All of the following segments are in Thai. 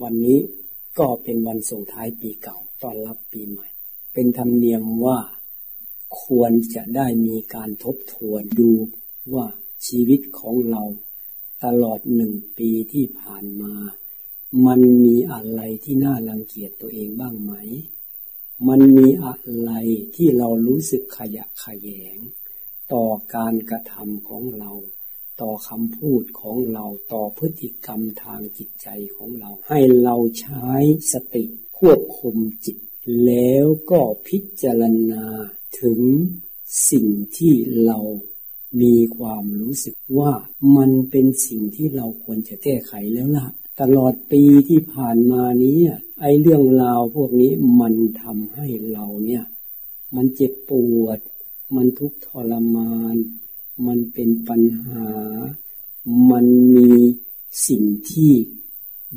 วันนี้ก็เป็นวันส่งท้ายปีเก่าต้อนรับปีใหม่ เป็นธรรมเนียมว่าควรจะได้มีการทบทวนดูว่าชีวิตของเราตลอดหนึ่งปีที่ผ่านมา มันมีอะไรที่น่ารังเกียจตัวเองบ้างไหม มันมีอะไรที่เรารู้สึกขยะขยง ต่อการกระทำของเรา ต่อคำพูดของเราต่อพฤติกรรมทางจิตใจของเรา ให้เราใช้สติควบคุมจิต แล้วก็พิจารณาถึงสิ่งที่เรามีความรู้สึกว่ามันเป็นสิ่งที่เราควรจะแก้ไขแล้วล่ะ ตลอดปีที่ผ่านมานี้ไอ้เรื่องราวพวกนี้มันทำให้เราเนี่ย มันเจ็บปวด มันทุกข์ทรมาน มันเป็นปัญหา มันมีสิ่งที่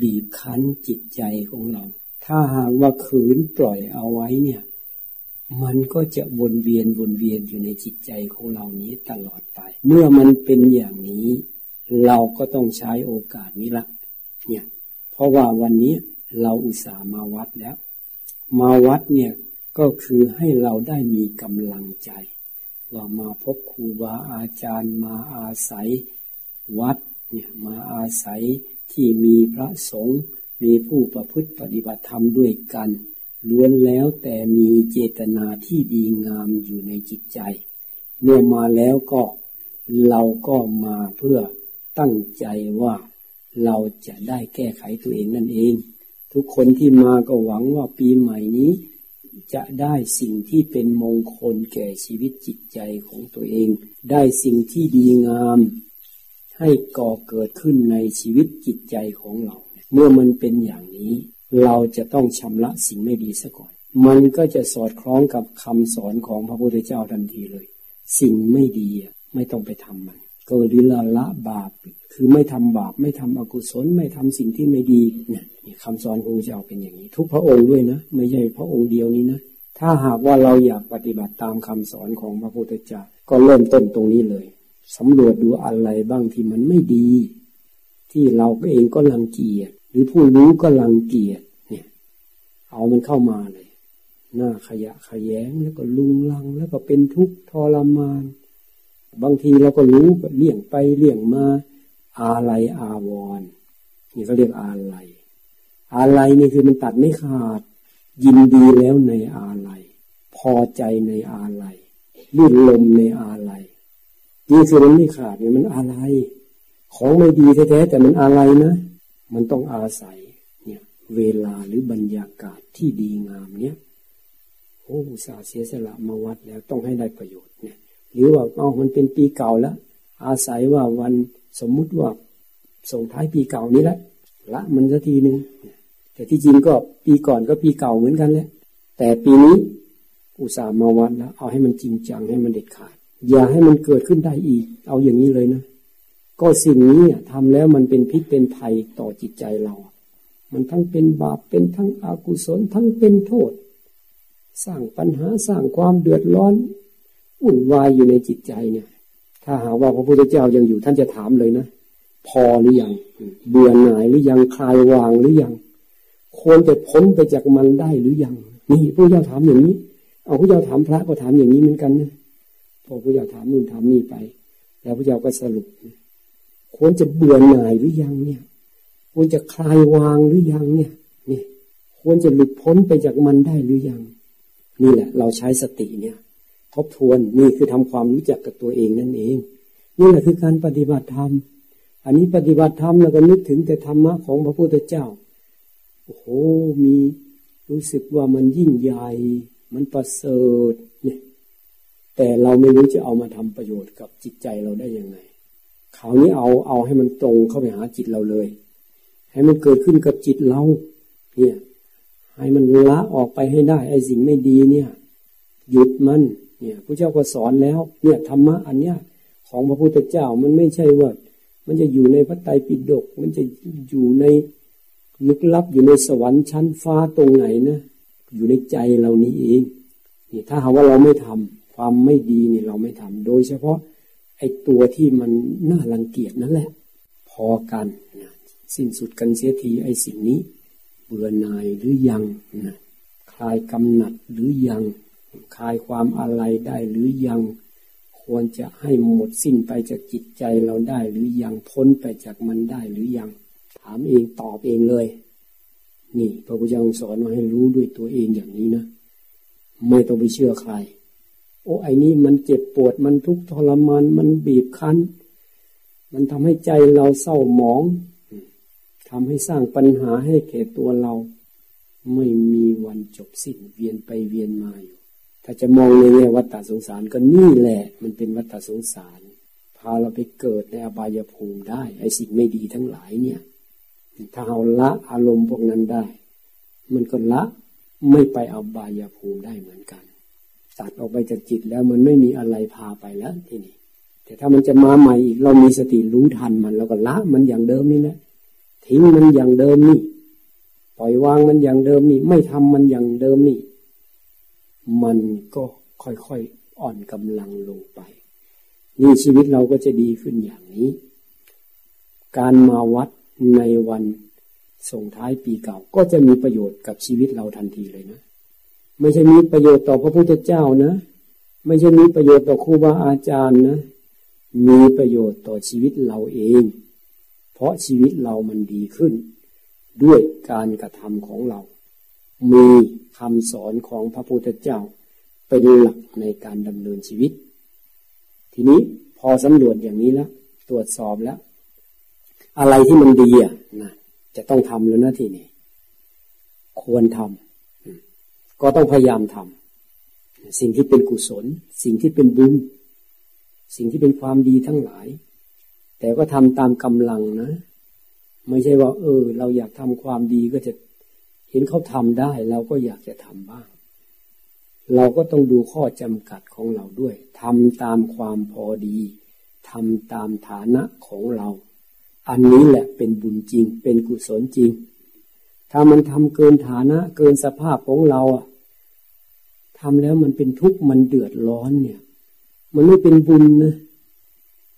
บีบคั้นจิตใจของเรา ถ้าหากว่าขืนปล่อยเอาไว้เนี่ย มันก็จะวนเวียนวนเวียนอยู่ในจิตใจของเรานี้ตลอดไป เมื่อมันเป็นอย่างนี้ เราก็ต้องใช้โอกาสนี้ละ เนี่ย เพราะว่าวันนี้เราอุตส่าห์มาวัดแล้ว มาวัดเนี่ยก็คือให้เราได้มีกำลังใจ ว่ามาพบครูบาอาจารย์มาอาศัยวัดเนี่ยมาอาศัยที่มีพระสงฆ์มีผู้ประพฤติปฏิบัติธรรมด้วยกัน ล้วนแล้วแต่มีเจตนาที่ดีงามอยู่ในจิตใจ เมื่อมาแล้วก็เราก็มาเพื่อตั้งใจว่าเราจะได้แก้ไขตัวเองนั่นเอง ทุกคนที่มาก็หวังว่าปีใหม่นี้ จะได้สิ่งที่เป็นมงคลแก่ชีวิตจิตใจของตัวเอง ได้สิ่งที่ดีงาม ให้ก่อเกิดขึ้นในชีวิตจิตใจของเรา เมื่อมันเป็นอย่างนี้ เราจะต้องชำระสิ่งไม่ดีซะก่อน มันก็จะสอดคล้องกับคำสอนของพระพุทธเจ้าทันทีเลย สิ่งไม่ดีไม่ต้องไปทำมัน ก็ดิละละบาป คือไม่ทำบาปไม่ทำอกุศลไม่ทำสิ่งที่ไม่ดีเนี่ยคำสอนของพระเจ้าเป็นอย่างนี้ ทุกพระองค์ด้วยนะ ไม่ใช่พระองค์เดียวนี้นะ ถ้าหากว่าเราอยากปฏิบัติตามคำสอนของพระพุทธเจ้าก็เริ่มต้นตรงนี้เลยสำรวจดูอะไรบ้างที่มันไม่ดี ที่เราเองก็ลังเกียจหรือผู้รู้ก็ลังเกียจเนี่ย เอามันเข้ามาเลย หน้าขยะขยแยงแล้วก็ลุงลังแล้วก็เป็นทุกข์ทรมาน บางทีเราก็รู้ก็เลี่ยงไปเลี่ยงมาอาลัยอาวรนี่ก็เรียกอาลัยอาลัยนี่คือมันตัดไม่ขาด ยินดีแล้วในอาลัยพอใจในอาลัยลื่นลมในอาลัยนี่คือมันไม่ขาดเนี่ยมันอะไรของไม่ดีแท้ๆแต่มันอะไรนะ มันต้องอาศัยเนี่ย เวลาหรือบรรยากาศที่ดีงามเนี่ยโอ้สาเสียสละมาวัดแล้วต้องให้ได้ประโยชน์เนี่ย หรือว่าเอามันเป็นปีเก่าแล้ว อาศัยว่าวันสมมุติว่าส่งท้ายปีเก่านี้แหละละมันสักทีหนึ่งแต่ที่จริงก็ปีก่อนก็ปีเก่าเหมือนกันแหละแต่ปีนี้อุตส่าห์มาวัดแล้วเอาให้มันจริงจังให้มันเด็ดขาด อย่าให้มันเกิดขึ้นได้อีก เอาอย่างนี้เลยนะ ก็สิ่งนี้ทำแล้วมันเป็นพิษเป็นภัยต่อจิตใจเรา มันทั้งเป็นบาปเป็นทั้งอากุศลทั้งเป็นโทษ สร้างปัญหาสร้างความเดือดร้อน วุ่นวายอยู่ในจิตใจเนี่ย ถ้าหาว่าพระพุทธเจ้ายังอยู่ท่านจะถามเลยนะ พอหรือยังเบื่อหน่ายหรือยังคลายวางหรือยังควรจะพ้นไปจากมันได้หรือยังนี่พระเจ้าถามอย่างนี้ เอาพระเจ้าถามพระก็ถามอย่างนี้เหมือนกันนะพอพระเจ้าถามนู่นถามนี่ไป แล้วพระเจ้าก็สรุปควรจะเบื่อหน่ายหรือยังเนี่ย ควรจะคลายวางหรือยังเนี่ยนี่ควรจะหลุดพ้นไปจากมันได้หรือยัง นี่แหละ เราใช้สติเนี่ย ทบทวนนี่คือทำความรู้จักกับตัวเองนั่นเองนี่แหละคือการปฏิบัติธรรม อันนี้ปฏิบัติธรรมแล้วก็นึกถึงแต่ธรรมะของพระพุทธเจ้าโอ้โหมีรู้สึกว่ามันยิ่งใหญ่ มันประเสริฐเนี่ยแต่เราไม่รู้จะเอามาทำประโยชน์กับจิตใจเราได้ยังไงคราวนี้เอาเอาให้มันตรงเข้าไปหาจิตเราเลย ให้มันเกิดขึ้นกับจิตเรา เนี่ย ให้มันละออกไปให้ได้ไอ้สิ่งไม่ดีเนี่ย หยุดมัน เนี่ยพระเจ้าก็สอนแล้ว เนี่ยธรรมะอันเนี้ยของพระพุทธเจ้ามันไม่ใช่ว่า มันจะอยู่ในพระไตรปิฎกมันจะอยู่ในลึกลับอยู่ในสวรรค์ชั้นฟ้าตรงไหนนะอยู่ในใจเรานี้เองนี่ถ้าหาว่าเราไม่ทำความไม่ดีนี่เราไม่ทำโดยเฉพาะไอ้ตัวที่มันน่ารังเกียจนั่นแหละ พอกันนะสิ้นสุดกันเสียทีไอ้สิ่งนี้ เบื่อหน่ายหรือยังนะคลายกำหนัดหรือยัง คลายความอะไรได้หรือยัง ควรจะให้หมดสิ้นไปจากจิตใจเราได้หรือยังพ้นไปจากมันได้หรือยัง ถามเองตอบเองเลย นี่พระพุทธเจ้าสอนมาให้รู้ด้วยตัวเองอย่างนี้นะ ไม่ต้องไปเชื่อใคร โอ้ไอ้นี่มันเจ็บปวดมันทุกข์ทรมานมันบีบคั้น มันทำให้ใจเราเศร้าหมองทำให้สร้างปัญหาให้แก่ตัวเรา ไม่มีวันจบสิ้นเวียนไปเวียนมาอยู่ ถ้าจะมองในแง่วัฏสงสารก็นี่แหละ มันเป็นวัฏสงสาร พาเราไปเกิดในอบายภูมิได้ ไอสิ่งไม่ดีทั้งหลายเนี่ย ถ้าเราละอารมณ์พวกนั้นได้ มันก็ละไม่ไปอบายภูมิได้เหมือนกัน ตัดออกไปจากจิตแล้วมันไม่มีอะไรพาไปแล้วทีนี้แต่ถ้ามันจะมาใหม่อีกเรามีสติรู้ทันมันแล้วก็ละมันอย่างเดิมนี่แหละทิ้งมันอย่างเดิมนี่ ปล่อยวางมันอย่างเดิมนี่ ไม่ทำมันอย่างเดิมนี่ มันก็ค่อยๆอ่อนกำลังลงไป นี่ชีวิตเราก็จะดีขึ้นอย่างนี้ การมาวัดในวันส่งท้ายปีเก่า ก็จะมีประโยชน์กับชีวิตเราทันทีเลยนะ ไม่ใช่มีประโยชน์ต่อพระพุทธเจ้านะ ไม่ใช่มีประโยชน์ต่อครูบาอาจารย์นะ มีประโยชน์ต่อชีวิตเราเอง เพราะชีวิตเรามันดีขึ้น ด้วยการกระทำของเรา มีคำสอนของพระพุทธเจ้า เป็นหลักในการดำเนินชีวิต ทีนี้พอสำรวจอย่างนี้แล้วตรวจสอบแล้ว อะไรที่มันดีอะนะจะต้องทำแล้วนะทีนี้ควรทำก็ต้องพยายามทำสิ่งที่เป็นกุศล สิ่งที่เป็นบุญสิ่งที่เป็นความดีทั้งหลาย แต่ก็ทำตามกำลังนะ ไม่ใช่ว่า เออ เราอยากทำความดีก็จะ ห็นเขาทำได้เราก็อยากจะทำบ้าง เราก็ต้องดูข้อจำกัดของเราด้วยทำตามความพอดีทำตามฐานะของเรา อันนี้แหละเป็นบุญจริง เป็นกุศลจริง ถ้ามันทำเกินฐานะเกินสภาพของเราอะทำแล้วมันเป็นทุกข์มันเดือดร้อนเนี่ย มันไม่เป็นบุญนะ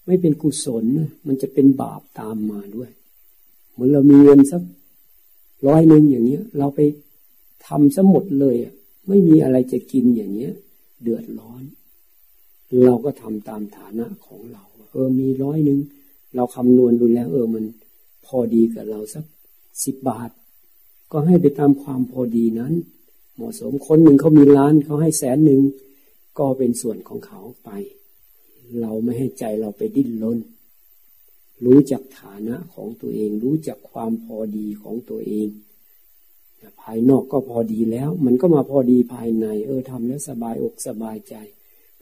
ไม่เป็นกุศลนะมันจะเป็นบาปตามมาด้วย เหมือนเรามีเงินสัก ร้อยหนึ่งอย่างเนี้ย เราไปทำซะหมดเลยอะไม่มีอะไรจะกินอย่างเนี้ย เดือดร้อน เราก็ทำตามฐานะของเรา เออมีร้อยหนึ่งเราคำนวณดูแล้ว เออมันพอดีกับเราสักสิบบาท ก็ให้ไปตามความพอดีนั้น เหมาะสมคนหนึ่งเขามีล้านเขาให้แสนหนึ่งก็เป็นส่วนของเขาไป เราไม่ให้ใจเราไปดิ้นรน รู้จักฐานะของตัวเอง รู้จักความพอดีของตัวเองภายนอกก็พอดีแล้ว มันก็มาพอดีภายใน เออทำแล้วสบายอกสบายใจ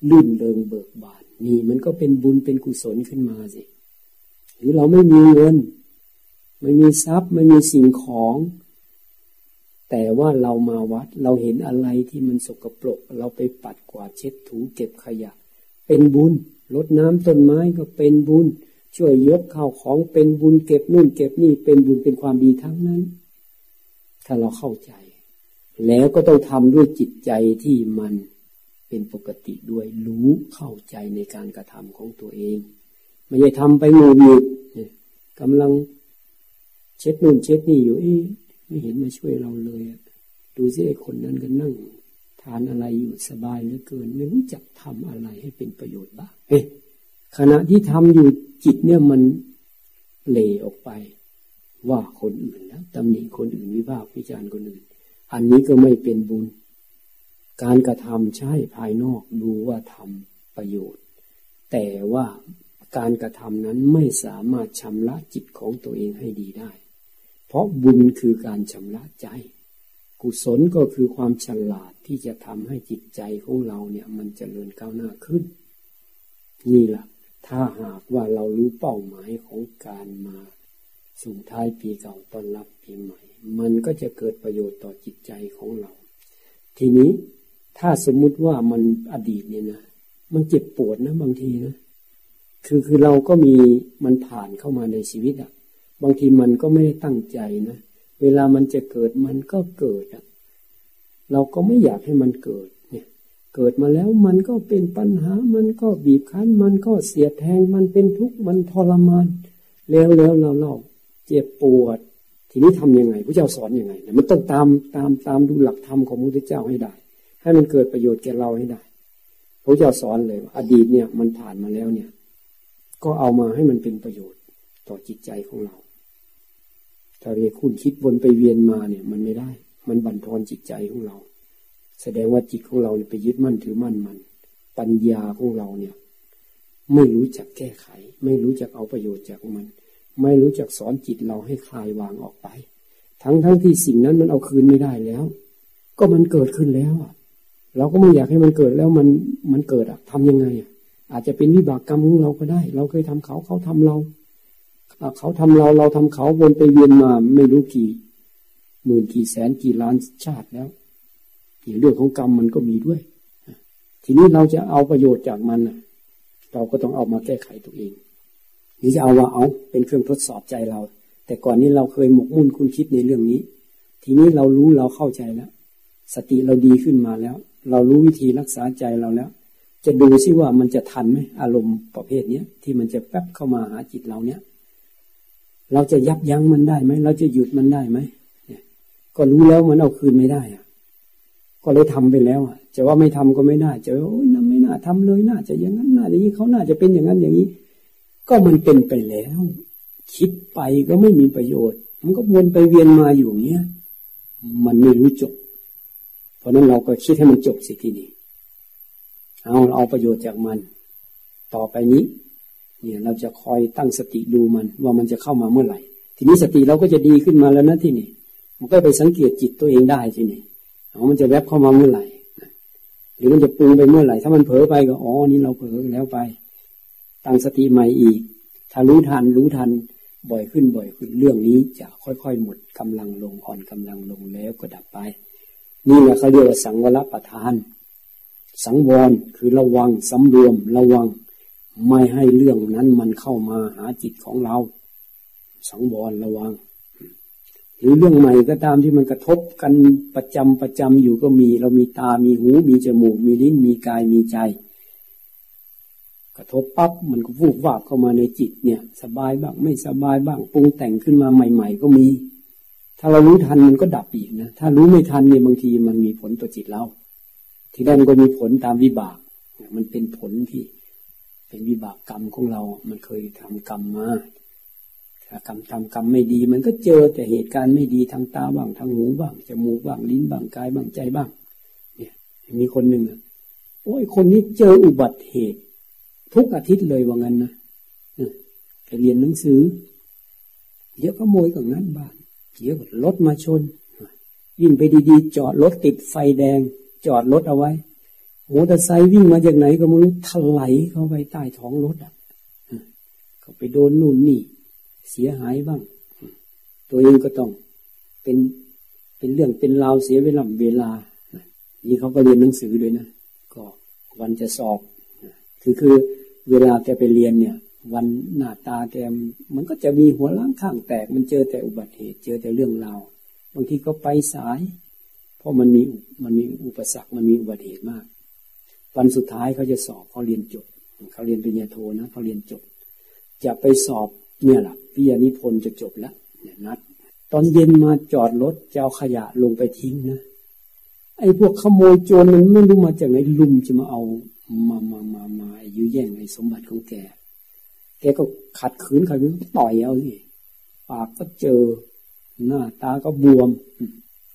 ลื่นเริงเบิกบานนี่มันก็เป็นบุญเป็นกุศลขึ้นมาสิหรือเราไม่มีเงิน ไม่มีทรัพย์ไม่มีสิ่งของ แต่ว่าเรามาวัด เราเห็นอะไรที่มันสกปรก เราไปปัดกวาดเช็ดถูเก็บขยะ เป็นบุญลดน้ำต้นไม้ก็เป็นบุญ ช่วยยกข้าวของเป็นบุญเก็บนู่นเก็บนี่เป็นบุญเป็นความดีทั้งนั้น ถ้าเราเข้าใจ แล้วก็ต้องทำด้วยจิตใจที่มันเป็นปกติด้วยรู้เข้าใจในการกระทำของตัวเอง ไม่ใช่ทำไปงูหงิดกำลังเช็ดนู่นเช็ดนี่อยู่เอ๊ไม่เห็นมาช่วยเราเลยดูสิไอ้คนนั้นก็นั่ง ทานอะไรอยู่สบายเหลือเกิน ไม่รู้จักทำอะไรให้เป็นประโยชน์บ้างเอ๊ะ ขณะที่ทำอยู่จิตเนี่ยมันเละออกไป ว่าคนอื่นแล้วตำหนิคนอื่นวิพากษ์วิจารณ์คนอื่น อันนี้ก็ไม่เป็นบุญ การกระทำใช่ภายนอกดูว่าทำประโยชน์ แต่ว่าการกระทำนั้นไม่สามารถชำระจิตของตัวเองให้ดีได้ เพราะบุญคือการชำระใจ กุศลก็คือความฉลาดที่จะทำให้จิตใจของเราเนี่ย มันจเจริญก้าวหน้าขึ้น นี่แหละ ถ้าหากว่าเรารู้เป้าหมายของการมาส่งท้ายปีเก่าต้อนรับปีใหม่ มันก็จะเกิดประโยชน์ต่อจิตใจของเรา ทีนี้ถ้าสมมุติว่ามันอดีตเนี่ยนะมันเจ็บปวดนะบางทีนะคือคือเราก็มีมันผ่านเข้ามาในชีวิตอะบางทีมันก็ไม่ได้ตั้งใจนะเวลามันจะเกิดมันก็เกิดอะเราก็ไม่อยากให้มันเกิด เกิดมาแล้วมันก็เป็นปัญหา มันก็บีบคั้น มันก็เสียดแทง มันเป็นทุกข์ มันทรมาน แล้วแล้วเราเราเจ็บปวด ทีนี้ทํำยังไงพระเจ้าสอนอยังไง มันต้องตามตามตามดูหลักธรรมของพระพุทธเจ้าให้ได้ ให้มันเกิดประโยชน์แก่เราให้ได้พระเจ้าสอนเลยว่าอดีตเนี่ยมันผ่านมาแล้วเนี่ย ก็เอามาให้มันเป็นประโยชน์ต่อจิตใจของเรา ถ้าเรียคุณคิดวนไปเวียนมาเนี่ย มันไม่ได้ มันบั่นทอนจิตใจของเรา แสดงว่าจิตของเราไปยึดมั่นถือมั่นมัน ปัญญาของเราเนี่ย ไม่รู้จักแก้ไข ไม่รู้จักเอาประโยชน์จากมัน ไม่รู้จักสอนจิตเราให้คลายวางออกไป ทั้งทั้งที่สิ่งนั้นมันเอาคืนไม่ได้แล้ว ก็มันเกิดขึ้นแล้วอะเราก็ไม่อยากให้มันเกิดแล้วมันมันเกิดอะทำยังไงอะอาจจะเป็นวิบากกรรมของเราก็ได้ เราเคยทำเขาเขาทำเราเขาทำเราเราทำเขาวนไปเวียนมาไม่รู้กี่หมื่นกี่แสนกี่ล้านชาติแล้ว เรื่องของกรรมมันก็มีด้วย ทีนี้เราจะเอาประโยชน์จากมันเราก็ต้องเอามาแก้ไขตัวเองนี่จะเอาว่าเอาเป็นเครื่องทดสอบใจเรา แต่ก่อนนี้เราเคยหมกมุ่นคุณคิดในเรื่องนี้ ทีนี้เรารู้เราเข้าใจแล้ว สติเราดีขึ้นมาแล้ว เรารู้วิธีรักษาใจเราแล้ว จะดูซิว่ามันจะทันไหมอารมณ์ประเภทเนี้ยที่มันจะแป๊บเข้ามาหาจิตเราเนี้ยเราจะยับยั้งมันได้ไหมเราจะหยุดมันได้ไหมก็รู้แล้วมันเอาคืนไม่ได้อะ ก็เลยทำไปแล้วอะจะว่าไม่ทำก็ไม่ได้จะโอ้ยน่าไม่น่าทำเลยน่าจะอย่างนั้นน่าอย่างนี้เขาน่าจะเป็นอย่างนั้นอย่างนี้ ก็มันเป็นไปแล้ว คิดไปก็ไม่มีประโยชน์ มันก็วนไปเวียนมาอยู่เนี้ยมันไม่รู้จบ เพราะนั้นเราก็คิดให้มันจบสิทีนี้เอาเอาประโยชน์จากมัน ต่อไปนี้ เนี่ยเราจะคอยตั้งสติดูมัน ว่ามันจะเข้ามาเมื่อไหร่ ทีนี้สติเราก็จะดีขึ้นมาแล้วนะที่นี่มันก็ไปสังเกตจิตตัวเองได้ที่นี่ อ๋อมันจะแวบเข้ามาเมื่อไหร่หรือมันจะปรุงไปเมื่อไหร่ ถ้ามันเผลอไปก็อ๋อนี่เราเผลอแล้วไป ตั้งสติใหม่อีก ถ้ารู้ทันรู้ทันบ่อยขึ้นบ่อยขึ้นเรื่องนี้จะค่อยๆ หมดกำลังลงอ่อนกำลังลงแล้วก็ดับไป นี่แหละเขาเรียกว่าสังวรประทาน สังวรคือระวังสำรวมระวัง ไม่ให้เรื่องนั้นมันเข้ามาหาจิตของเรา สังวรระวัง หรือเรื่องใหม่ก็ตามที่มันกระทบกันประจำประจำอยู่ก็มี เรามีตา มีหู มีจมูก มีลิ้น มีกาย มีใจ กระทบปั๊บมันก็วูบวาบเข้ามาในจิตเนี่ย สบายบ้างไม่สบายบ้างปรุงแต่งขึ้นมาใหม่ ๆ ก็มี ถ้าเรารู้ทันมันก็ดับอีกนะ ถ้ารู้ไม่ทันเนี่ยบางทีมันมีผลต่อจิตเรา ที่นั่นก็มีผลตามวิบาก มันเป็นผลที่ เป็นวิบากกรรมของเรา มันเคยทำกรรมมา ถ้ากรรมทำกรรมไม่ดีมันก็เจอแต่เหตุการณ์ไม่ดีทางตาบ้างทางหูบ้างจมูกบ้างลิ้นบ้างกายบ้างใจบ้าง เนี่ย มีคนหนึ่งโอ้ยคนนี้เจออุบัติเหตุ ทุกอาทิตย์เลยว่างั้นนะไปเรียนหนังสือ เดี๋ยวขโมยกับนั้นบ้านเดี๋ยวรถมาชนวิ่งไปดีๆ จอดรถติดไฟแดง จอดรถเอาไว้มอเตอร์ไซค์วิ่งมาจากไหนก็ไม่รู้ถลายเข้าไปใต้ท้องรถอะก็ไปโดนนู่นนี่ เสียหายบ้าง ตัวเองก็ต้องเป็นเป็นเรื่องเป็นราวเสียเวลาเวลา นี่เขาก็เรียนหนังสือด้วยนะ ก็วันจะสอบ คือคือเวลาแกไปเรียนเนี่ย วันหน้าตาแกมันก็จะมีหัวล้างข้างแตก มันเจอแต่อุบัติเหตุ เจอแต่เรื่องราว บางทีก็ไปสาย เพราะมันมีมันมีอุปสรรค มันมีอุบัติเหตุมาก วันสุดท้ายเขาจะสอบเขาเรียนจบ เขาเรียนปริญญาโทนะเขาเรียนจบ จะไปสอบเนี่ยแหละ พิยานิพนธ์จะจบแล้วเนี่ยนัด ตอนเย็นมาจอดรถจะเอาขยะลงไปทิ้งนะไอ้พวกขโมยโจรมันไม่รู้มาจากไหนลุมจะมาเอามามามามายื้อแย่งไอ้สมบัติของแก แกก็ขัดขืนขัดขืนต่อยเอาสิปากก็เจอ หน้าตาก็บวม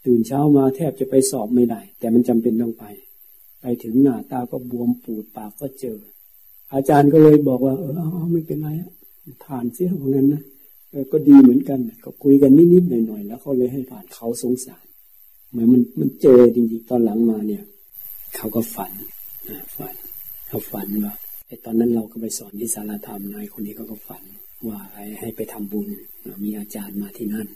ตื่นเช้ามาแทบจะไปสอบไม่ได้ แต่มันจำเป็นต้องไป ไปถึงหน้าตาก็บวมปูดปากก็เจอ อาจารย์ก็เลยบอกว่า เออไม่เป็นไรผ่านเสียเหมือนกันนะ ก็ดีเหมือนกันก็คุยกันนิดๆหน่อยๆแล้วเขาเลยให้ผ่านเขาสงสารเหมือนมันมันเจอจริงๆตอนหลังมาเนี่ย เขาก็ฝันฝันเขาฝันว่าไอ้ตอนนั้นเราก็ไปสอนที่สารธรรมนายคนนี้เขาก็ฝันว่าให้ไปทำบุญมีอาจารย์มาที่นั่น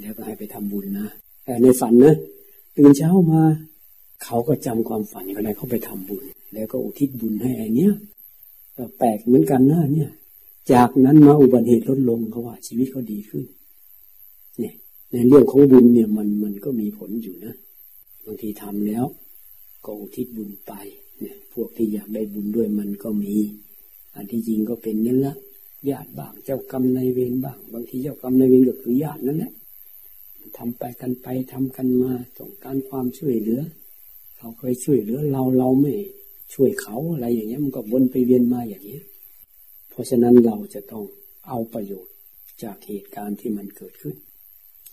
แล้วก็ให้ไปทำบุญนะแต่ในฝันนะตื่นเช้ามาเขาก็จำความฝันก็เลยเขาไปทำบุญ แล้วก็อุทิศบุญให้ไอ้นี้ยแปลกเหมือนกันนะเนี่ย จากนั้นมาอุบัติเหตุลดลงเขาว่า ชีวิตเขาดีขึ้นเนี่ยในเรื่องของบุญเนี่ยมันมันก็มีผลอยู่นะบางทีทำแล้ว ก็อุทิศบุญไป เนี่ย พวกที่อยากได้บุญด้วยมันก็มี อันที่จริงก็เป็นนั่นละญาติบ้างเจ้ากรรมนายเวรบ้าง บางทีเจ้ากรรมนายเวรก็คือญาตินั่นแหละทำไปกันไปทำกันมาต้องการความช่วยเหลือ เขาเคยช่วยเหลือเราเราไม่ช่วยเขาอะไรอย่างเงี้ยมันก็วนไปเวียนมาอย่างเงี้ย เพราะฉะนั้นเราจะต้องเอาประโยชน์จากเหตุการณ์ที่มันเกิดขึ้น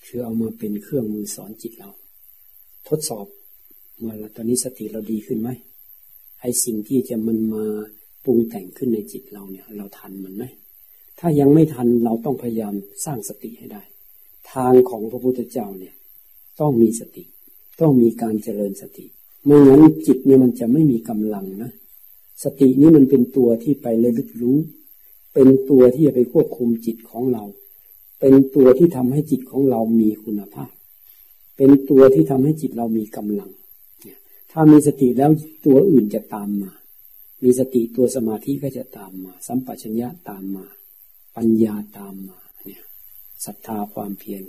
คือเอามาเป็นเครื่องมือสอนจิตเรา ทดสอบเมื่อตอนนี้สติเราดีขึ้นไหมไอ้สิ่งที่จะมันมาปรุงแต่งขึ้นในจิตเราเนี่ย เราทันมันไหมถ้ายังไม่ทันเราต้องพยายามสร้างสติให้ได้ ทางของพระพุทธเจ้าเนี่ย ต้องมีสติ ต้องมีการเจริญสติไม่งั้นจิตเนี่ยมันจะไม่มีกำลังนะสตินี้มันเป็นตัวที่ไปเลยลึกรู้ เป็นตัวที่จะไปควบคุมจิตของเรา เป็นตัวที่ทำให้จิตของเรามีคุณภาพ เป็นตัวที่ทำให้จิตเรามีกำลัง ถ้ามีสติแล้วตัวอื่นจะตามมา มีสติตัวสมาธิก็จะตามมา สัมปชัญญะตามมา ปัญญาตามมาเนี่ยศรัทธาความเพียร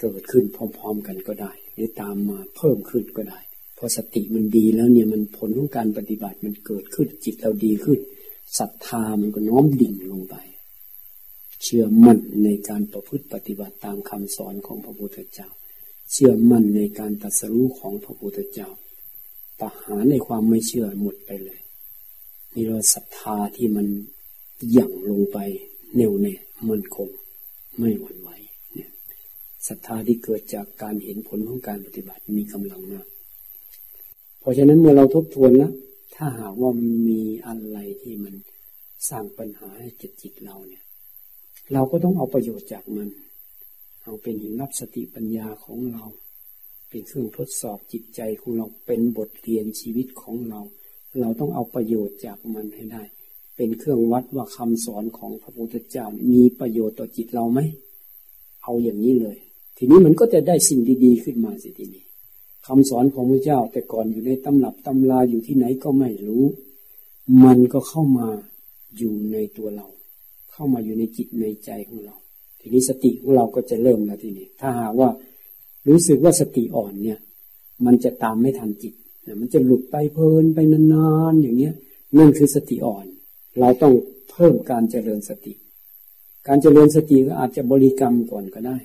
เกิดขึ้นพร้อม ๆ กันก็ได้หรือตามมาเพิ่มขึ้นก็ได้พอสติมันดีแล้วเนี่ยมันผลของการปฏิบัติมันเกิดขึ้นจิตเราดีขึ้น ศรัทธามันก็น้อมดิ่งลงไป เชื่อมั่นในการประพฤติปฏิบัติตามคำสอนของพระพุทธเจ้า เชื่อมั่นในการตัดสู้ของพระพุทธเจ้าประหารในความไม่เชื่อหมดไปเลยนี่เราศรัทธาที่มันหยั่งลงไปแน่วแน่มั่นคงไม่หวั่นไหวเนี่ยศรัทธาที่เกิดจากการเห็นผลของการปฏิบัติมีกำลังมาก เพราะฉะนั้นเมื่อเราทบทวนแล้ว ถ้าหากว่ามันมีอะไรที่มันสร้างปัญหาให้จิตจิตเราเนี่ย เราก็ต้องเอาประโยชน์จากมัน เอาเป็นหินรับสติปัญญาของเรา เป็นเครื่องทดสอบจิตใจของเราเป็นบทเรียนชีวิตของเรา เราต้องเอาประโยชน์จากมันให้ได้ เป็นเครื่องวัดว่าคำสอนของพระพุทธเจ้ามีประโยชน์ต่อจิตเราไหมเอาอย่างนี้เลย ทีนี้มันก็จะได้สิ่งดีๆขึ้นมาสิทีนี้ คำสอนของพระเจ้า แต่ก่อนอยู่ในตำรับตำราอยู่ที่ไหนก็ไม่รู้ มันก็เข้ามาอยู่ในตัวเรา เข้ามาอยู่ในจิตในใจของเรา ทีนี้สติของเราก็จะเริ่มแล้วทีนี้ ถ้าหากว่ารู้สึกว่าสติอ่อนเนี่ย มันจะตามไม่ทันจิตนะมันจะหลุดไปเพลินไปนานๆอย่างเงี้ยนั่นคือสติอ่อน เราต้องเพิ่มการเจริญสติ การเจริญสติก็อาจจะบริกรรมก่อนก็ได้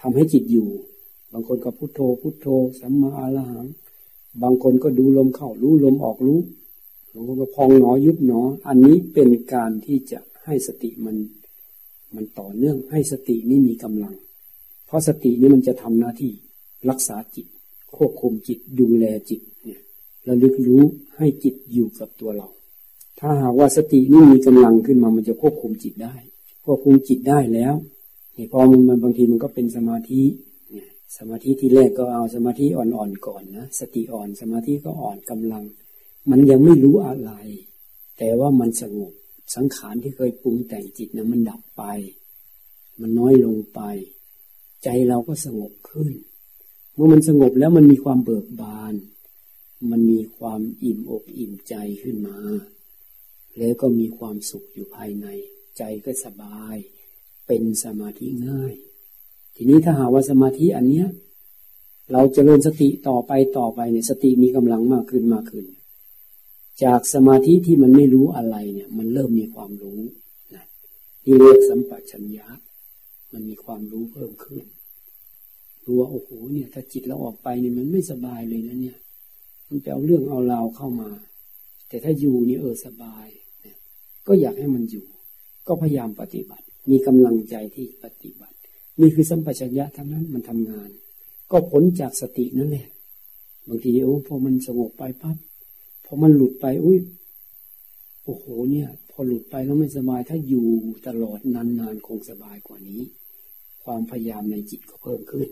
ทำให้จิตอยู่ บางคนก็พุโทโธ พุโทโธ สัมมาอรหัง บางคนก็ดูลมเข้ารู้ลมออกรู้บางคนก็พองหนอยุบหนอ อันนี้เป็นการที่จะให้สติมัน มันต่อเนื่องให้สตินี้มีกำลัง เพราะสตินี้มันจะทำหน้าที่รักษาจิต ควบคุมจิตดูแลจิตเนี่ยระลึกรู้ให้จิตอยู่กับตัวเรา ถ้าหากว่าสตินี้มีกำลังขึ้นมามันจะควบคุมจิตได้ ควบคุมจิตได้แล้วนี่พอมันบางทีมันก็เป็นสมาธิ สมาธิที่แรกก็เอาสมาธิอ่อนๆก่อนนะสติอ่อนสมาธิก็อ่อนกำลัง มันยังไม่รู้อะไร แต่ว่ามันสงบสังขารที่เคยปรุงแต่งจิตนะมันดับไป มันน้อยลงไป ใจเราก็สงบขึ้น เมื่อมันสงบแล้วมันมีความเบิกบาน มันมีความอิ่มอกอิ่มใจขึ้นมา แล้วก็มีความสุขอยู่ภายใน ใจก็สบาย เป็นสมาธิง่าย ทีนี้ถ้าหาว่าสมาธิอันเนี้ย เราจเจริญสติต่อไปต่อไปเนี่ยสติมีกำลังมากขึ้นมากขึ้น จากสมาธิที่มันไม่รู้อะไรเนี่ย มันเริ่มมีความรู้นะนี่เรียกสัมปชัญญะมันมีความรู้เพิ่มขึ้นรู้ว่าโอ้โหเนี่ย ถ้าจิตเราออกไปเนี่ยมันไม่สบายเลยนะเนี่ย มันไปเอาเรื่องเอาราวเข้ามา แต่ถ้าอยู่นี่เออสบายก็อยากให้มันอยู่ ก็พยายามปฏิบัติ มีกำลังใจที่ปฏิบัติ นี่คือสัมปชัญญะทั้งนั้นมันทำงาน ก็ผลจากสตินั่นแหละบางทีโอ้พอมันสงบไปปั๊บพอมันหลุดไป อุ้ยโอ้โหเนี่ย พอหลุดไปแล้วไม่สบายถ้าอยู่ตลอดนานๆคงสบายกว่านี้ ความพยายามในจิตก็เพิ่มขึ้น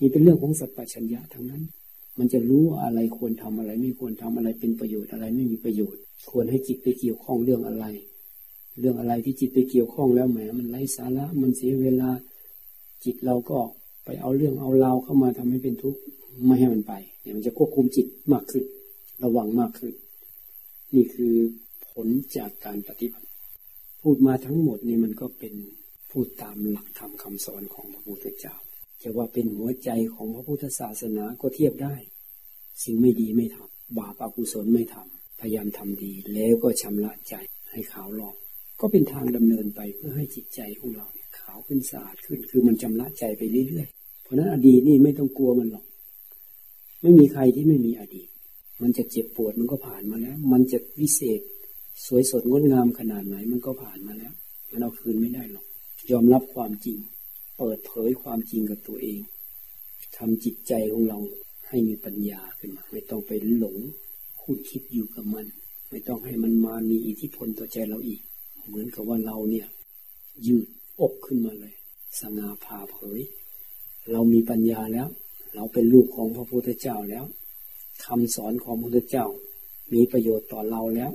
นี่เป็นเรื่องของสัพพัญญะทั้งนั้น มันจะรู้อะไรควรทำอะไร ไม่ควรทำอะไรเป็นประโยชน์อะไรไม่มีประโยชน์ ควรให้จิตไปเกี่ยวข้องเรื่องอะไร เรื่องอะไรที่จิตไปเกี่ยวข้องแล้วแหมมันไร้สาระมันเสียเวลา จิตเราก็ไปเอาเรื่องเอาราวเข้ามาทำให้เป็นทุกข์ไม่ให้มันไปเนี่ยมันจะควบคุมจิตมากขึ้น ระวังมากขึ้น นี่คือผลจากการปฏิบัติ พูดมาทั้งหมดนี่มันก็เป็นพูดตามหลักธรรมคาสอนของพระพุทธเจ้าจะว่าเป็นหัวใจของพระพุทธศาสนาก็เทียบได้ สิ่งไม่ดีไม่ทำบาปอกุศลไม่ทำพยายามทำดี แล้วก็ชำระใจให้ขาวลอกก็เป็นทางดำเนินไปเพื่อให้จิตใจของเรา ขาวขึ้นสะอาดขึ้น คือมันชำระใจไปเรื่อยๆ เพราะนั้นอดีตนี่ไม่ต้องกลัวมันหรอก ไม่มีใครที่ไม่มีอดีต มันจะเจ็บปวดมันก็ผ่านมาแล้ว มันจะวิเศษ สวยสดงดงามขนาดไหนมันก็ผ่านมาแล้ว มันเอาคืนไม่ได้หรอก ยอมรับความจริง เปิดเผยความจริงกับตัวเองทำจิตใจของเราให้มีปัญญาขึ้นมา ไม่ต้องไปหลงคุดคิดอยู่กับมัน ไม่ต้องให้มันมามีอิทธิพลต่อใจเราอีก เหมือนกับว่าเราเนี่ยยืด อกขึ้นมาเลย สง่าผ่าเผย เรามีปัญญาแล้ว เราเป็นลูกของพระพุทธเจ้าแล้วคำสอนของพระพุทธเจ้า มีประโยชน์ต่อเราแล้ว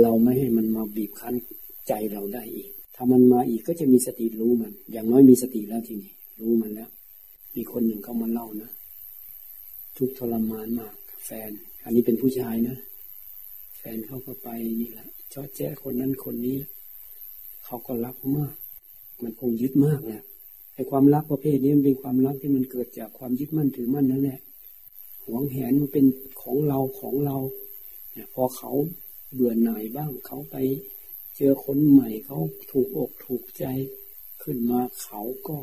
เราไม่ให้มันมาบีบคั้นใจเราได้อีก ถ้ามันมาอีกก็จะมีสติรู้มัน อย่างน้อยมีสติแล้วทีนี้รู้มันแล้ว มีคนหนึ่งเขามาเล่านะ ทุกทรมานมาก แฟน อันนี้เป็นผู้ชายนะ แฟนเขาก็ไปนี่แหละชอแจ้คนนั้นคนนี้ เขาก็รักมาก มันคงยึดมากแหละไอ้ความรักประเภทนี้มันเป็นความรักที่มันเกิดจากความยึดมั่นถือมั่นนั่นแหละหวงแหนมันเป็นของเราของเราเนี่ยพอเขาเบื่อหน่ายบ้างเขาไปเจอคนใหม่เขาถูกอกถูกใจขึ้นมาเขาก็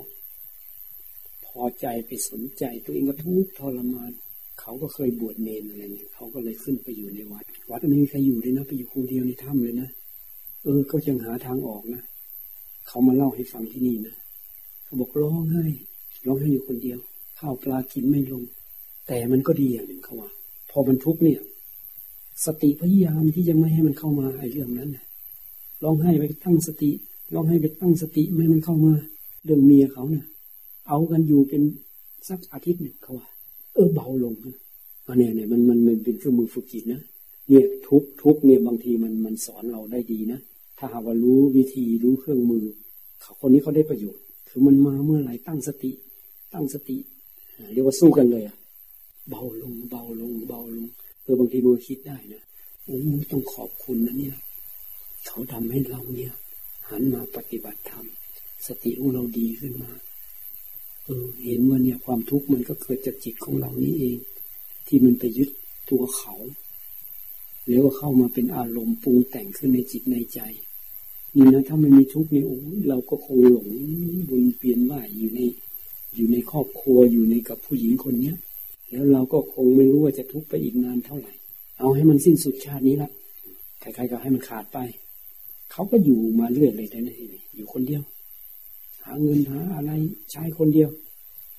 พอใจไปสนใจ ตัวเองก็ทุกข์ทรมาน เขาก็เคยบวชเนรอะไรเนี่ยเขาก็เลยขึ้นไปอยู่ในวัด วัดไม่มีใครอยู่เลยนะไปอยู่คนเดียวในถ้ำเลยนะเออก็ยังหาทางออกนะ เขามาเล่าให้ฟังที่นี่นะเขาบอกร้องไห้ร้องไห้อยู่คนเดียว ข้าวปลากินไม่ลง แต่มันก็ดีอย่างหนึ่งเขาว่า พอมันทุกเนี่ย สติพยายามที่จะไม่ให้มันเข้ามาไอ้เรื่องนั้นนะร้องไห้ไปตั้งสติร้องไห้ไปตั้งสติไม่ให้มันเข้ามา เรื่องเมียเขาเนะ่ยเอากันอยู่เป็นสักอาทิตย์หนึ่งเขาว่า เออเบาลงนะอันนี้เนี่ยมันมันมันเป็นเครื่องมือฝึกจิตนะเนี่ยทุกทุกเนี่ยบางทีมันมันสอนเราได้ดีนะ ถ้าหากว่ารู้วิธีรู้เครื่องมือ เขาคนนี้เขาได้ประโยชน์ คือมันมาเมื่อไหร่ตั้งสติ ตั้งสติ เรียกว่าสู้กันเลยอะเบาลงเบาลงเบาลงเออบางทีมือคิดได้นะโอ้ต้องขอบคุณนะเนี่ย เขาทำให้เราเนี่ย หันมาปฏิบัติธรรมสติของเราดีขึ้นมา เออ เห็นว่าเนี่ยความทุกข์มันก็เกิดจากจิตของเรานี้เอง ที่มันไปยึดตัวเขา แล้วก็เข้ามาเป็นอารมณ์ปรุงแต่งขึ้นในจิตในใจ นี่นะถ้าไม่มีทุกข์นี่โอ้เราก็คงหลงวนเปลี่ยนว่าอยู่ในอยู่ในครอบครัวอยู่ในกับผู้หญิงคนเนี้ยแล้วเราก็คงไม่รู้ว่าจะทุกข์ไปอีกนานเท่าไหร่ เอาให้มันสิ้นสุดชาตินี้ละใครๆก็ให้มันขาดไป เขาก็อยู่มาเรื่อยเลยแต่นี่อยู่คนเดียว หาเงินหาอะไรใช้คนเดียว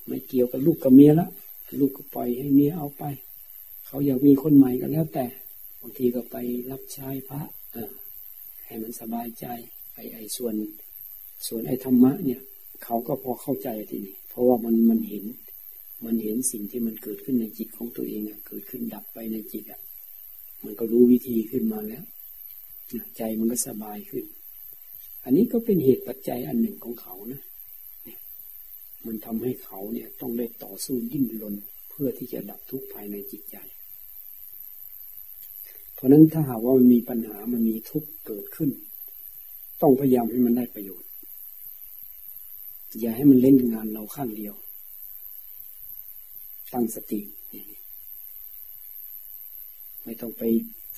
ไม่เกี่ยวกับลูกกับเมียละลูกก็ปล่อยให้เมียเอาไป เขาอยากมีคนใหม่ก็แล้วแต่บางทีก็ไปรับใช้พระ ให้มันสบายใจ ไอ้ไอ้ส่วน ส่วนไอ้ธรรมะเนี่ยเขาก็พอเข้าใจทีนี้เพราะว่ามันมันเห็น มันเห็นสิ่งที่มันเกิดขึ้นในจิตของตัวเองอะเกิดขึ้นดับไปในจิตอะมันก็รู้วิธีขึ้นมาแล้วใจมันก็สบายขึ้น อันนี้ก็เป็นเหตุปัจจัยอันหนึ่งของเขานะเนี่ยมันทำให้เขาเนี่ยต้องได้ต่อสู้ดิ้นรนเพื่อที่จะดับทุกข์ภายในจิตใจ เพราะนั้นถ้าหากว่ามันมีปัญหามันมีทุกข์เกิดขึ้น ต้องพยายามให้มันได้ประโยชน์ อย่าให้มันเล่นงานเราข้างเดียว ตั้งสติ ไม่ต้องไป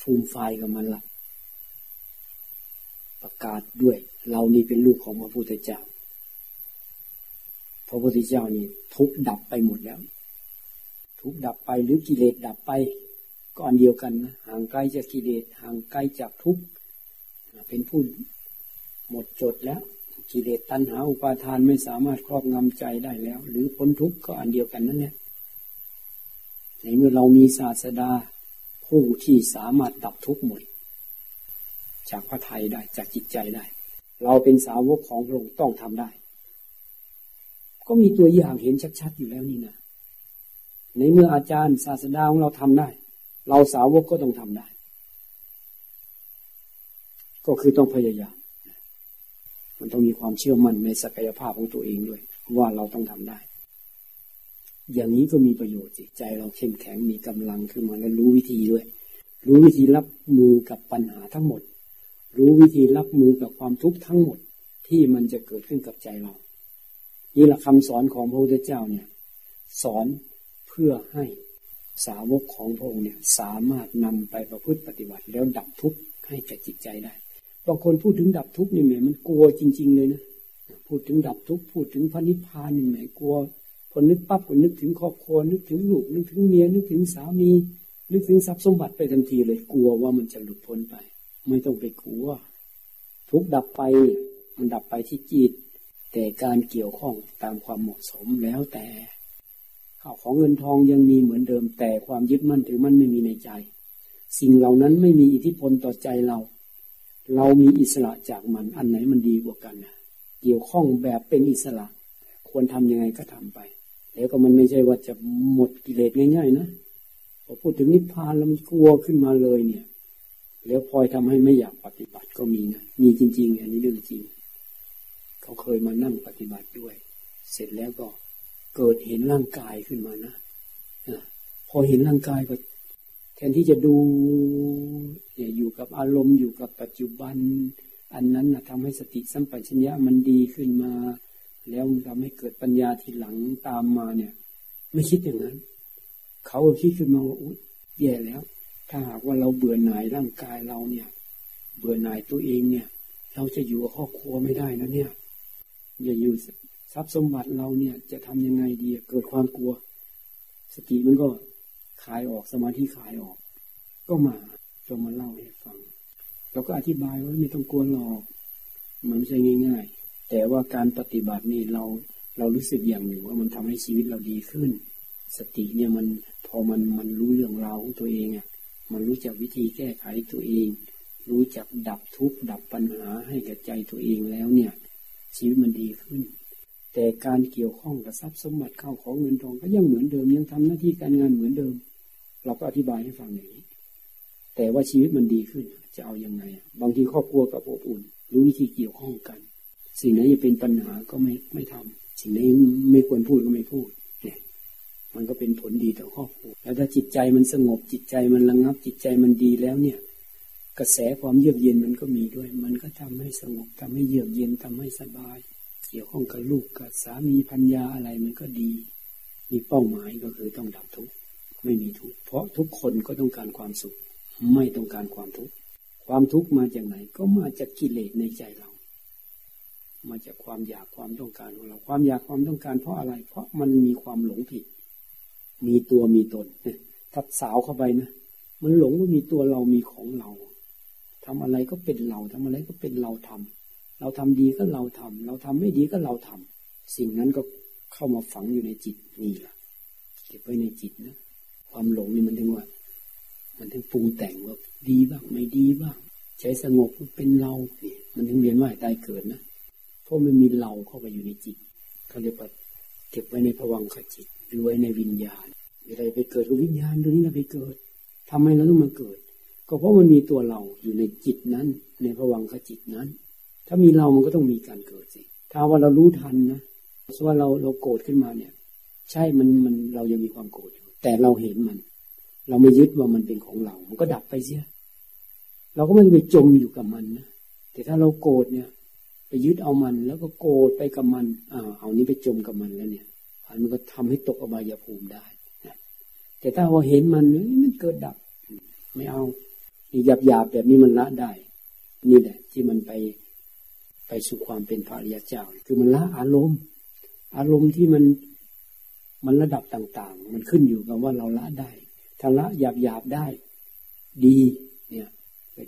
ฟูมไฟกับมันละประกาศด้วย เรานี่เป็นลูกของพระพุทธเจ้าพระพุทธเจ้านี่ทุกดับไปหมดแล้ว ทุกดับไปหรือกิเลสดับไป ก็อันเดียวกันนะห่างไกลจากกิเลสห่างไกลจากทุกข์เป็นผู้หมดจดแล้ว กิเลสตัณหาอุปาทานไม่สามารถครอบงำใจได้แล้ว หรือพ้นทุกข์ก็อันเดียวกันนั่นแหละในเมื่อเรามีศาสดา ผู้ที่สามารถดับทุกข์หมด จากพระไทยได้จากจิตใจได้ เราเป็นสาวกของพระองค์ต้องทำได้ ก็มีตัวอย่างเห็นชัดๆอยู่แล้วนี่นะในเมื่ออาจารย์ศาสดาของเราทำได้ เราสาวกก็ต้องทำได้ ก็คือต้องพยายาม มันต้องมีความเชื่อมั่นในศักยภาพของตัวเองด้วย ว่าเราต้องทำได้ อย่างนี้ก็มีประโยชน์จิตใจเราเข้มแข็งมีกำลังขึ้นมาและรู้วิธีด้วย รู้วิธีรับมือกับปัญหาทั้งหมด รู้วิธีรับมือกับความทุกข์ทั้งหมดที่มันจะเกิดขึ้นกับใจเรา นี่แหละคำสอนของพระพุทธเจ้าเนี่ย สอนเพื่อให้ สาวกของพระองค์เนี่ยสามารถนำไปประพฤติปฏิบัติแล้วดับทุกข์ให้แก่จิตใจได้บางคนพูดถึงดับทุกข์นี่แหมมันกลัวจริง ๆ เลยนะพูดถึงดับทุกข์พูดถึงพระนิพพานนี่แหมกลัวพอนึกปั๊บก็นึกถึงครอบครัวนึกถึงลูกนึกถึงเมียนึกถึงสามี นึกถึงทรัพย์สมบัติไปทันทีเลยกลัวว่ามันจะหลุดพ้นไป ไม่ต้องไปกลัว ทุกดับไปมันดับไปที่จิต แต่การเกี่ยวข้องตามความเหมาะสมแล้วแต่ ข้าวของเงินทองยังมีเหมือนเดิมแต่ความยึดมั่นถือมั่นไม่มีในใจ สิ่งเหล่านั้นไม่มีอิทธิพลต่อใจเรา เรามีอิสระจากมันอันไหนมันดีกว่ากันนะเกี่ยวข้องแบบเป็นอิสระ ควรทำยังไงก็ทำไป แล้วก็มันไม่ใช่ว่าจะหมดกิเลสง่ายๆนะพอพูดถึงนิพพานแล้วมันกลัวขึ้นมาเลยเนี่ย แล้วพลอยทำให้ไม่อยากปฏิบัติก็มีนะมีจริง ๆ อันนี้เรื่องจริง เขาเคยมานั่งปฏิบัติด้วย เสร็จแล้วก็ เกิดเห็นร่างกายขึ้นมานะพอเห็นร่างกายก็แทนที่จะดูอยู่กับอารมณ์อยู่กับปัจจุบัน อันนั้นนะทำให้สติสัมปชัญญะมันดีขึ้นมา แล้วทำให้เกิดปัญญาทีหลังตามมาเนี่ย ไม่คิดอย่างนั้น เขาคิดขึ้นมาว่าอุ๊ยแย่แล้ว ถ้าหากว่าเราเบื่อหน่ายร่างกายเราเนี่ย เบื่อหน่ายตัวเองเนี่ย เราจะอยู่กับครอบครัวไม่ได้นะเนี่ย อย่าอยู่ ทรัพย์สมบัติเราเนี่ย จะทำยังไงดีเกิดความกลัว สติมันก็คลายออกสมาธิคลายออก ก็มาจะมาเล่าให้ฟัง เราก็อธิบายว่าไม่ต้องกลัวหรอกมันไม่ใช่ง่าย ๆ แต่ว่าการปฏิบัตินี่เราเรารู้สึกอย่างหนึ่งว่ามันทำให้ชีวิตเราดีขึ้น สติเนี่ยมันพอมันมันรู้เรื่องราวของตัวเองอะมันรู้จักวิธีแก้ไขตัวเอง รู้จักดับทุกข์ดับปัญหาให้กับใจตัวเองแล้วเนี่ย ชีวิตมันดีขึ้น แต่การเกี่ยวข้องกับทรัพย์สมบัติเข้าของเงินทองก็ยังเหมือนเดิมยังทำหน้าที่การงานเหมือนเดิม เราก็อธิบายให้ฟังอย่างนี้ แต่ว่าชีวิตมันดีขึ้น จะเอาอยัางไง บางทีครอบครัวกับอบอุ่น รู้วิธีเกี่ยวข้องกัน สิ่งไหนจะเป็นปัญหาก็ไม่ไม่ทำสิ่งไหนไม่ควรพูดก็ไม่พูดเนี่ยมันก็เป็นผลดีต่อครอบครัวแล้วถ้าจิตใจมันสงบจิตใจมันระงับ จิตใจมันดีแล้วเนี่ย กระแสความเยือกเย็นมันก็มีด้วย มันก็ทำให้สงบทำให้เยือกเย็นทำให้สบาย เกี่ยวข้องกับลูกกับสามีพัญญาอะไรมันก็ดี มีเป้าหมายก็คือต้องดับทุกข์ไม่มีทุกข์เพราะทุกคนก็ต้องการความสุข ไม่ต้องการความทุกข์ความทุกข์มาจากไหนก็มาจากกิเลสในใจเรา มาจากความอยากความต้องการของเรา ความอยากความต้องการเพราะอะไร เพราะมันมีความหลงผิด มีตัวมีตนเนี่ยถ้าสาวเข้าไปนะมันหลงว่ามีตัวเรามีของเราทำอะไรก็เป็นเราทำอะไรก็เป็นเราทำ เราทำดีก็เราทำเราทำไม่ดีก็เราทำสิ่งนั้นก็เข้ามาฝังอยู่ในจิตนี่แหละเก็บไว้ในจิตนะความหลงนี่มันถึงว่า มันถึงปรุงแต่งว่าดีบ้างไม่ดีบ้างใจสงบเป็นเราเนี่ยมันถึงเรียนว่าตายเกิดนะเพราะมันมีเราเข้าไปอยู่ในจิตเขาเรียกว่าเก็บไว้ในภวังคจิตหรือไว้ในวิญญาณเวลาไปเกิดกับวิญญาณตัวนี้เราไปเกิดทำไมเราต้องมาเกิด ก็เพราะมันมีตัวเราอยู่ในจิตนั้น ในภวังคจิตนั้น ถ้ามีเรามันก็ต้องมีการเกิดสิ ถ้าว่าเรารู้ทันนะสว่าเราเราโกรธขึ้นมาเนี่ย ใช่มันมันเรายังมีความโกรธอยู่ แต่เราเห็นมัน เราไม่ยึดว่ามันเป็นของเรา มันก็ดับไปเสีย เราก็ไม่ไปจมอยู่กับมันนะ แต่ถ้าเราโกรธเนี่ย ไปยึดเอามัน แล้วก็โกรธไปกับมันอ่าเอานี้ไปจมกับมันแล้วเนี่ยอันมันก็ทำให้ตกอบายภูมิได้นะแต่ถ้าเราเห็นมันมันเกิดดับ ไม่เอาหยาบหยาบแบบนี้มันละได้ นี่แหละ ที่มันไป ไปสู่ความเป็นพระริยเจ้า คือมันละอารมณ์ อารมณ์ที่มันมันระดับต่างๆ มันขึ้นอยู่กับว่าเราละได้ถ้าละหยาบหยาบได้ ดีเนี่ย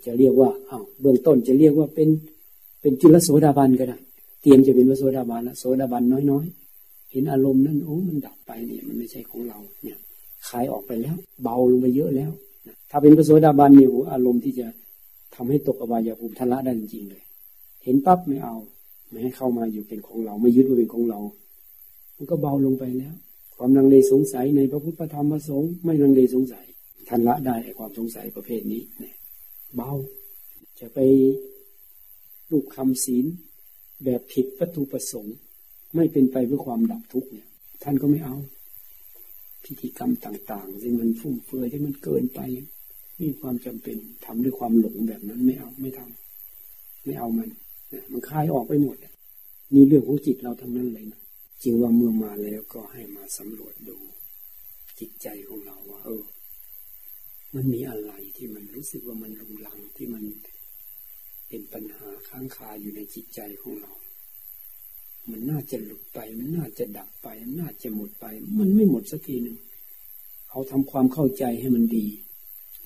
จะเรียกว่าอ้าวเบื้องต้นจะเรียกว่าเป็นเป็นจุลโสดาบันก็ได้เตรียมจะเป็นพระโสดาบันละโสดาบันน้อยๆเห็นอารมณ์นั้นโอ้มันดับไปเนี่ยมันไม่ใช่ของเราเนี่ยคลายออกไปแล้ว เบาลงไปเยอะแล้วถ้าเป็นพระโสดาบันเนี่ยอารมณ์ที่จะทำให้ตกอบายภูมิทละได้จริงๆเลย เห็นปั๊บไม่เอา ไม่ให้เข้ามาอยู่เป็นของเรา ไม่ยึดว่าเป็นของเรา มันก็เบาลงไปแล้ว ความลังเลสงสัยในพระพุทธธรรมพระสงฆ์ไม่ลังเลสงสัยทันละได้ไอความสงสัยประเภทนี้เนี่ยเบา จะไปลูกคำศีลแบบผิดวัตถุประสงค์ ไม่เป็นไปเพื่อความดับทุกข์เนี่ย ท่านก็ไม่เอา พิธีกรรมต่างๆที่มันฟุ่มเฟือยที่มันเกินไปมีความจำเป็นทำด้วยความหลงแบบนั้นไม่เอาไม่ทำไม่เอามัน มันคลายออกไปหมดมีเรื่องของจิตเราทั้งนั้นเลยนะจึงว่าเมื่อมาแล้วก็ให้มาสำรวจดู จิตใจของเราว่า เออ มันมีอะไรที่มันรู้สึกว่ามันลุงลังที่มันเป็นปัญหาค้างคาอยู่ในจิตใจของเรา มันน่าจะหลุดไป มันน่าจะดับไป มันน่าจะหมดไป มันไม่หมดสักทีหนึ่งเอาทำความเข้าใจให้มันดี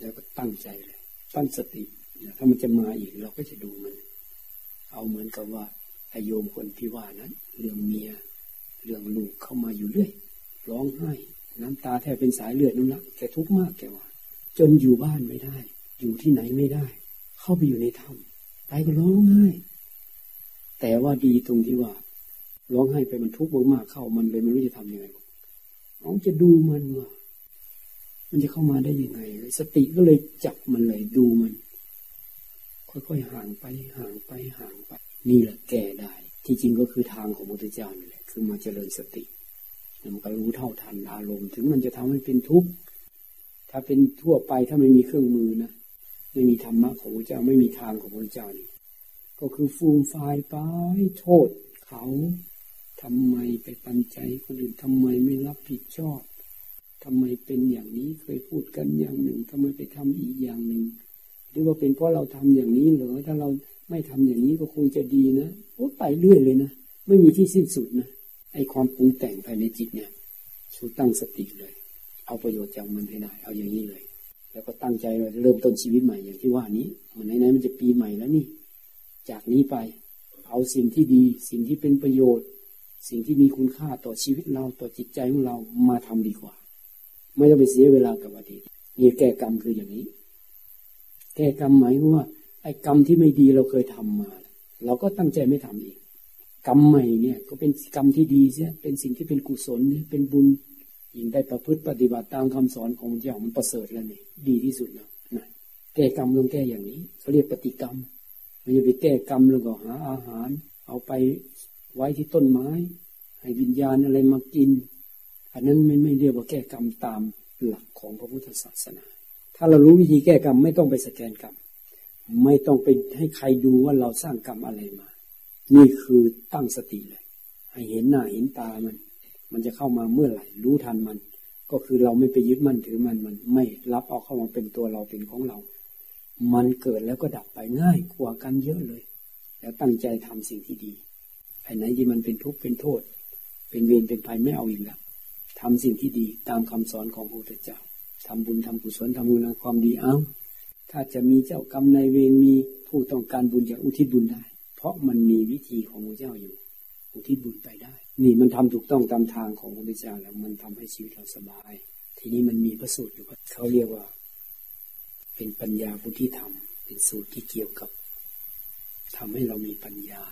แล้วก็ตั้งใจเลย ตั้งสติถ้ามันจะมาอีกเราก็จะดูมัน เอาเหมือนกับว่าไอโยมคนที่ว่านั้น เรื่องเมีย เรื่องลูกเข้ามาอยู่เรื่อย ร้องไห้ น้ำตาแทบเป็นสายเลือดนั่นละแกทุกข์มากแกว่า จนอยู่บ้านไม่ได้ อยู่ที่ไหนไม่ได้ เข้าไปอยู่ในถ้ำไปก็ร้องไห้แต่ว่าดีตรงที่ว่า ร้องไห้ไปมันทุกข์มากๆเข้ามันเลยไม่รู้จะทำยังไงน้องจะดูมันว่ามันจะเข้ามาได้ยังไงสติก็เลยจับมันเลยดูมัน ค่อยๆห่างไปห่างไปห่างไป นี่แหละแก่ได้ ที่จริงก็คือทางของพระพุทธเจ้านี่แหละ คือมาเจริญสติมันก็รู้เท่าทันอารมณ์ ถึงมันจะทำให้เป็นทุกข์ถ้าเป็นทั่วไปถ้าไม่มีเครื่องมือนะไม่มีธรรมะของพระเจ้าไม่มีทางของพระเจ้านี่ ก็คือฟูมฟายไปโทษเขาทำไมไปปันใจคนอื่นทำไมไม่รับผิดชอบทำไมเป็นอย่างนี้เคยพูดกันอย่างหนึ่งทำไมไปทำอีกอย่างหนึ่ง หรือว่าเป็นเพราะเราทำอย่างนี้เหรอถ้าเราไม่ทำอย่างนี้ก็คงจะดีนะโอ้ไปเรื่อยเลยนะไม่มีที่สิ้นสุดนะไอความปรุงแต่งภายในจิตเนี่ยสูตั้งสติเลย เอาประโยชน์จากมันให้ได้เอาอย่างนี้เลย แล้วก็ตั้งใจว่าเริ่มต้นชีวิตใหม่อย่างที่ว่านี้มันไหนๆมันจะปีใหม่แล้วนี่ จากนี้ไปเอาสิ่งที่ดี สิ่งที่เป็นประโยชน์ สิ่งที่มีคุณค่าต่อชีวิตเราต่อจิตใจของเรามาทำดีกว่า ไม่ต้องไปเสียเวลากับอดีตนี่แก้กรรมคืออย่างนี้ แก้กรรมหมายว่า ไอ้กรรมที่ไม่ดีเราเคยทำมา เราก็ตั้งใจไม่ทำอีก กรรมใหม่เนี่ยก็เป็นกรรมที่ดีเสียเป็นสิ่งที่เป็นกุศลเป็นบุญยิ่งได้ประพฤติปฏิบัติตามคำสอนของเจ้ามันประเสริฐแล้วนี่ดีที่สุดแล้วนะแก้กรรมลงแก้อย่างนี้เขาเรียกปฏิกรรมไม่ใช่ไปแก้กรรมแล้วก็หาอาหาร เอาไปไว้ที่ต้นไม้ ให้วิญญาณอะไรมากิน อันนั้นไม่ไม่เรียกว่าแก้กรรมตามหลักของพระพุทธศาสนา ถ้าเรารู้วิธีแก้กรรมไม่ต้องไปสแกนกรรม ไม่ต้องไปให้ใครดูว่าเราสร้างกรรมอะไรมา นี่คือตั้งสติเลย ให้เห็นหน้าเห็นตามัน มันจะเข้ามาเมื่อไหร่ รู้ทันมัน ก็คือเราไม่ไปยึดมั่นถือมันมัน ไม่รับเอาเข้ามาเป็นตัวเราเป็นของเรา มันเกิดแล้วก็ดับไปง่ายกว่ากันเยอะเลย แล้วตั้งใจทำสิ่งที่ดีไอ้ไหนที่มันเป็นทุกข์เป็นโทษ เป็นเวรเป็นภัยไม่เอาอีกแล้วทำสิ่งที่ดีตามคำสอนของพระพุทธเจ้า ทำบุญทำกุศลทำบุญทำความดีเอาถ้าจะมีเจ้ากรรมนายเวรมีผู้ต้องการบุญจะอุทิศบุญได้ เพราะมันมีวิธีของพระเจ้าอยู่ อุทิศบุญไปได้ นี่มันทำถูกต้องตามทางของพระเจ้าแล้วมันทำให้ชีวิตเราสบาย ทีนี้มันมีพระสูตรอยู่เขาเรียกว่า เป็นปัญญาพุทธิธรรม เป็นสูตรที่เกี่ยวกับทำให้เรามีปัญญา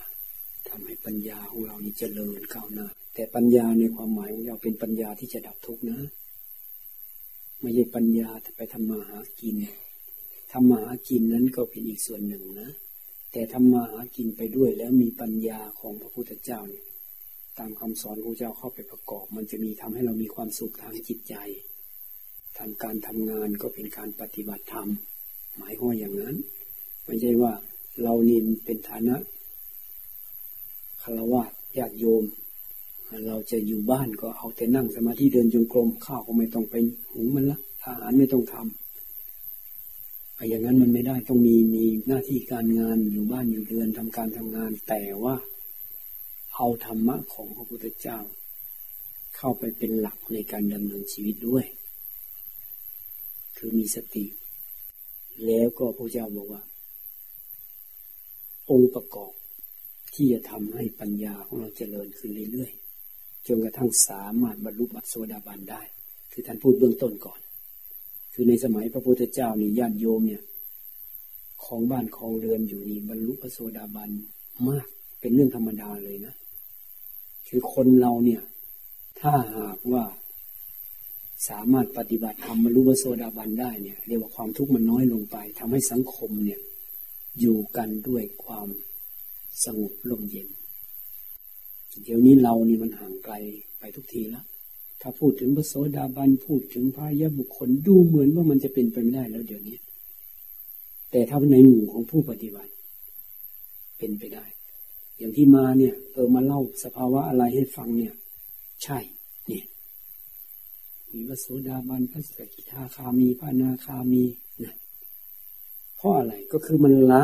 ทำให้ปัญญาของเรานี่เจริญก้าวหน้าแต่ปัญญาในความหมายของเราเป็นปัญญาที่จะดับทุกข์นะ ไม่ใช่ปัญญาแต่ไปทำมาหากินทำมาหากินนั้นก็เป็นอีกส่วนหนึ่งนะ แต่ทำมาหากินไปด้วยแล้วมีปัญญาของพระพุทธเจ้าเนี่ยตามคำสอนพระเจ้าเข้าไปประกอบ มันจะมีทำให้เรามีความสุขทางจิตใจทางการทำงานก็เป็นการปฏิบัติธรรม หมายความอย่างนั้น ไม่ใช่ว่าเรานินเป็นฐานะคารวะญาติโยม เราจะอยู่บ้านก็เอาแต่นั่งสมาธิเดินจงกรมข้าวก็ไม่ต้องไปหุงมันละอาหารไม่ต้องทำอย่างนั้นมันไม่ได้ต้องมีมีหน้าที่การงานอยู่บ้านอยู่เรือนทำการทำงาน แต่ว่าเอาธรรมะของพระพุทธเจ้า เข้าไปเป็นหลักในการดำเนินชีวิตด้วย คือมีสติ แล้วก็พระเจ้าบอกว่า องค์ประกอบที่จะทำให้ปัญญาของเราเจริญขึ้นเรื่อยๆ จนกระทั่งสามารถบรรลุบัตโสดาบันได้ คือท่านพูดเบื้องต้นก่อน คือในสมัยพระพุทธเจ้านี่ญาติโยมเนี่ย ของบ้านของเรือนอยู่นี่บรรลุพระโสดาบันมาก เป็นเรื่องธรรมดาเลยนะ คือคนเราเนี่ย ถ้าหากว่าสามารถปฏิบัติธรรมบรรลุพระโสดาบันได้เนี่ยเรียกว่าความทุกข์มันน้อยลงไปทำให้สังคมเนี่ยอยู่กันด้วยความสงบร่มเย็น เดี๋ยวนี้เรานี่มันห่างไกลไปทุกทีแล้วถ้าพูดถึงพระโสดาบันพูดถึงพายะบุคคลดูเหมือนว่ามันจะเป็นไปไม่ได้แล้วเดี๋ยวนี้ แต่ถ้าในหมู่ของผู้ปฏิบัติ เป็นไปได้ อย่างที่มาเนี่ย เออมาเล่าสภาวะอะไรให้ฟังเนี่ย ใช่เนี่ยมีพระโสดาบันพระสกิทาคามีพระนาคามีนะเพราะอะไรก็คือมันละ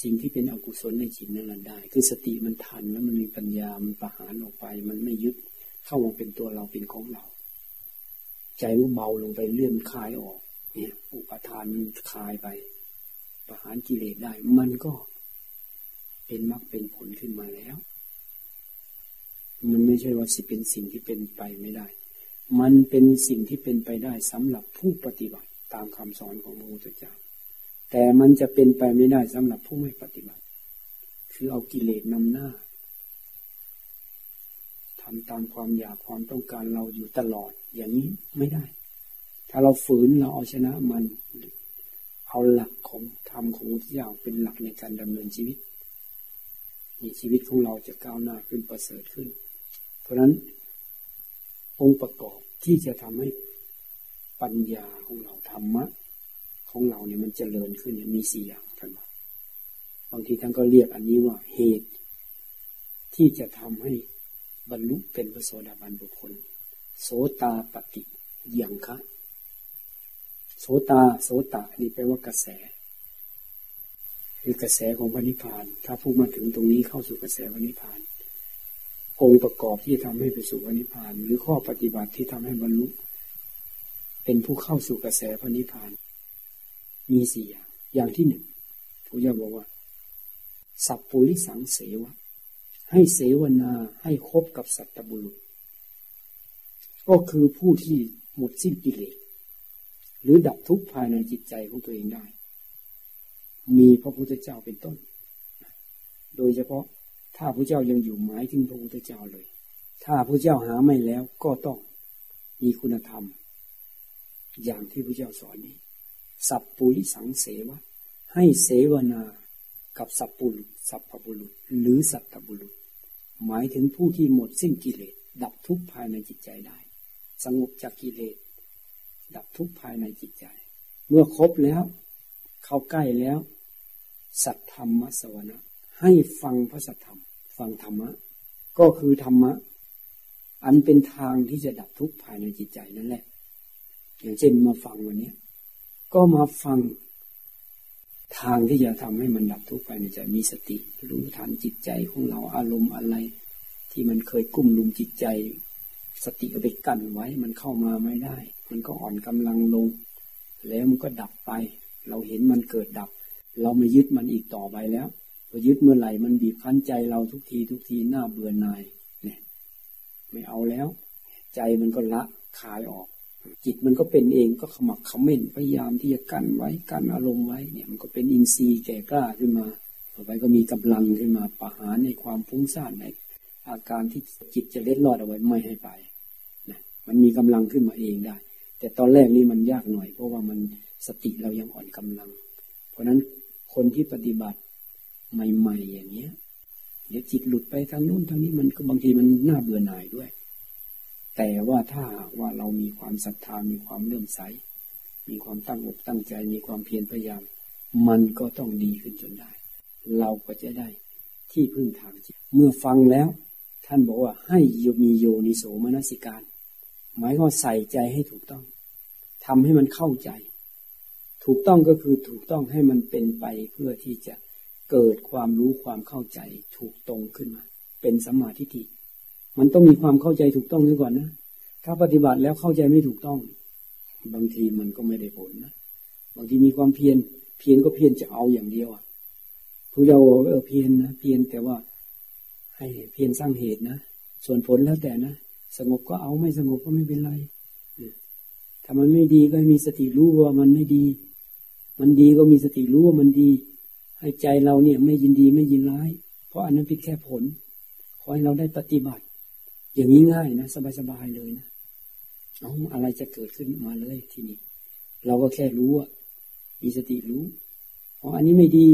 สิ่งที่เป็นอกุศลในจิตนั่นแหละได้ คือสติมันทันแล้วมันมีปัญญา มันประหารออกไป มันไม่ยึดเข้ามาเป็นตัวเราเป็นของเรา ใจมันเบาลงไปเลื่อนคลายออก เนี่ย อุปทานมันคลายไป ประหารกิเลสได้ มันก็เป็นมรรคเป็นผลขึ้นมาแล้ว มันไม่ใช่ว่าสิเป็นสิ่งที่เป็นไปไม่ได้ มันเป็นสิ่งที่เป็นไปได้สำหรับผู้ปฏิบัติตามคำสอนของพระพุทธเจ้า แต่มันจะเป็นไปไม่ได้สำหรับผู้ไม่ปฏิบัติ คือเอากิเลสนำหน้าทำตามความอยากความต้องการเราอยู่ตลอด อย่างนี้ไม่ได้ ถ้าเราฝืนเราเอาชนะมัน เอาหลักของธรรมของพุทธเจ้าเป็นหลักในการดำเนินชีวิตนี่ชีวิตของเราจะก้าวหน้าขึ้นประเสริฐขึ้น เพราะนั้น องค์ประกอบที่จะทำให้ปัญญาของเราธรรมะ ของเราเนี่ยมันจเจริญขึ้นมีสี่อย่างท่านบอกบางทีท่านก็เรียกอันนี้ว่าเหตุ ที่จะทำให้บรรลุเป็นพระโสดาบันบุคคล โสตาปฏิยังคะโสตาโสตานี่แปลว่ากระแส คือกระแสของพระนิพพาน ถ้าผู้มาถึงตรงนี้เข้าสู่กระแสพระนิพพานองค์ประกอบที่ทำให้ไปสู่พระนิพพาน หรือข้อปฏิบัติที่ทำให้บรรลุเป็นผู้เข้าสู่กระแสพระนิพพาน มีสี่อย่างอย่างที่หนึ่งพระเจ้าบอกว่า สัพปุริสังเสวะ ให้เสวนาให้คบกับสัตบุรุษ ก็คือผู้ที่หมดสิ้นกิเลสหรือดับทุกข์ภายในจิตใจของตัวเองได้ มีพระพุทธเจ้าเป็นต้น โดยเฉพาะถ้าพระเจ้ายังอยู่หมายถึงพระพุทธเจ้าเลย ถ้าพระเจ้าหาไม่แล้วก็ต้องมีคุณธรรม อย่างที่พระเจ้าสอนนี้ สัพปุริสังเสวะ ให้เสวนากับสัพปุรุษสัพพบุรุษ หรือสัตบุรุษ หมายถึงผู้ที่หมดสิ้นกิเลส ดับทุกข์ภายในจิตใจได้ สงบจากกิเลส ดับทุกข์ภายในจิตใจ เมื่อครบแล้ว เข้าใกล้แล้ว สัตธรรมสวนะให้ฟังพระสัทธรรม ฟังธรรมะ ก็คือธรรมะ อันเป็นทางที่จะดับทุกข์ภายในจิตใจนั่นแหละ อย่างเช่นมาฟังวันนี้ ก็มาฟังทางที่จะทำให้มันดับทุกข์ภายในใจมีสติ รู้ทันจิตใจของเราอารมณ์อะไร ที่มันเคยกุ้มลุมจิตใจ สติเอาไปกั้นไว้มันเข้ามาไม่ได้ มันก็อ่อนกำลังลง แล้วมันก็ดับไป เราเห็นมันเกิดดับ เราไม่ยึดมันอีกต่อไปแล้วพอยึดเมื่อไหร่มันบีบคั้นใจเราทุกทีทุกทีหน้าเบื่อหน่ายเนี่ยไม่เอาแล้ว ใจมันก็ละคายออก จิตมันก็เป็นเองก็ขมักขม้นพยายามที่จะกั้นไว้กั้นอารมณ์ไว้เนี่ยมันก็เป็นอินทรีย์แก่กล้าขึ้นมาต่อไปก็มีกำลังขึ้นมาประหารในความฟุ้งซ่านในอาการที่จิตจะเล็ดลอดเอาไว้ไม่ให้ไปนะมันมีกำลังขึ้นมาเองได้ แต่ตอนแรกนี่มันยากหน่อย เพราะว่ามันสติเรายังอ่อนกำลัง เพราะนั้นคนที่ปฏิบัติใหม่ ๆ อย่างเนี้ยเดี๋ยวจิตหลุดไปทางนู้นทางนี้มันก็บางทีมันน่าเบื่อหน่ายด้วย แต่ว่าถ้าว่าเรามีความศรัทธามีความเลื่อมใส มีความตั้งอกตั้งใจ มีความเพียรพยายาม มันก็ต้องดีขึ้นจนได้ เราก็จะได้ที่พึ่งทางจิตเมื่อฟังแล้ว ท่านบอกว่าให้มีโยนิโสมนสิการ หมายว่าใส่ใจให้ถูกต้องทำให้มันเข้าใจ ถูกต้องก็คือถูกต้องให้มันเป็นไปเพื่อที่จะเกิดความรู้ความเข้าใจ ถูกตรงขึ้นมา เป็นสัมมาทิฏฐิ มันต้องมีความเข้าใจถูกต้องด้วยก่อนนะ ถ้าปฏิบัติแล้วเข้าใจไม่ถูกต้อง บางทีมันก็ไม่ได้ผลนะ บางทีมีความเพียร เพียรก็เพียรจะเอาอย่างเดียวอะผู้เยาว์เออเพียรนะเพียรแต่ว่า ให้เพียรสร้างเหตุนะ ส่วนผลแล้วแต่นะ สงบก็เอาไม่สงบก็ไม่เป็นไร ถ้ามันไม่ดีก็มีสติรู้ว่ามันไม่ดี มันดีก็มีสติรู้ว่ามันดี ให้ใจเราเนี่ยไม่ยินดีไม่ยินร้าย เพราะอันนั้นเป็นแค่ผล ขอให้เราได้ปฏิบัติ อย่างนี้ง่ายนะ สบายๆเลยนะเอาอะไรจะเกิดขึ้นมาเลยทีนี้ เราก็แค่รู้อะมีสติรู้อ๋ออันนี้ไม่ดี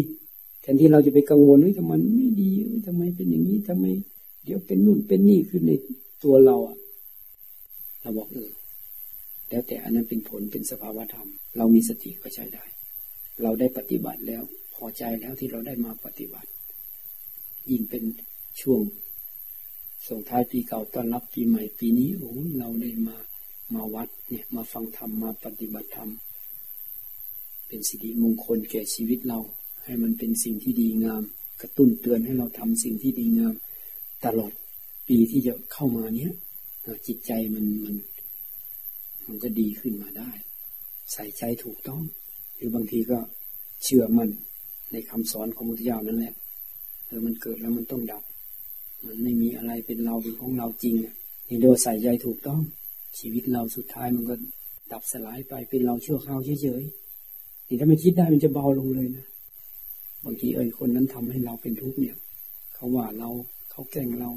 แทนที่เราจะไปกังวลเฮ้ยทำไมไม่ดีทำไมเป็นอย่างนี้ทำไม เดี๋ยวเป็นนู่นเป็นนี่ขึ้นในตัวเราอะเราบอกเออแล้วแต่อันนั้นเป็นผลเป็นสภาวธรรม เรามีสติก็ใช้ได้ เราได้ปฏิบัติแล้ว พอใจแล้วที่เราได้มาปฏิบัติ ยิ่งเป็นช่วง ส่งท้ายปีเก่าต้อนรับปีใหม่ปีนี้โอ้เราได้มามาวัดเนี่ยมาฟังธรรมมาปฏิบัติธรรม เป็นสิริมงคลแก่ชีวิตเรา ให้มันเป็นสิ่งที่ดีงาม กระตุ้นเตือนให้เราทำสิ่งที่ดีงาม ตลอดปีที่จะเข้ามาเนี้ยจิตใจมันมันมันก็ดีขึ้นมาได้ ใส่ใจถูกต้อง หรือบางทีก็เชื่อมันในคำสอนของมุทยานั่นแหละเออมันเกิดแล้วมันต้องดับ มันไม่มีอะไรเป็นเราเป็นของเราจริงนี่โดยใส่ใจถูกต้อง ชีวิตเราสุดท้ายมันก็ดับสลายไปเป็นเราชั่วคราวเฉยๆนี่ถ้าไม่คิดได้มันจะเบาลงเลยนะบางทีเอ้ยคนนั้นทำให้เราเป็นทุกข์เนี่ย เขาว่าเราเขาแกล้งเรา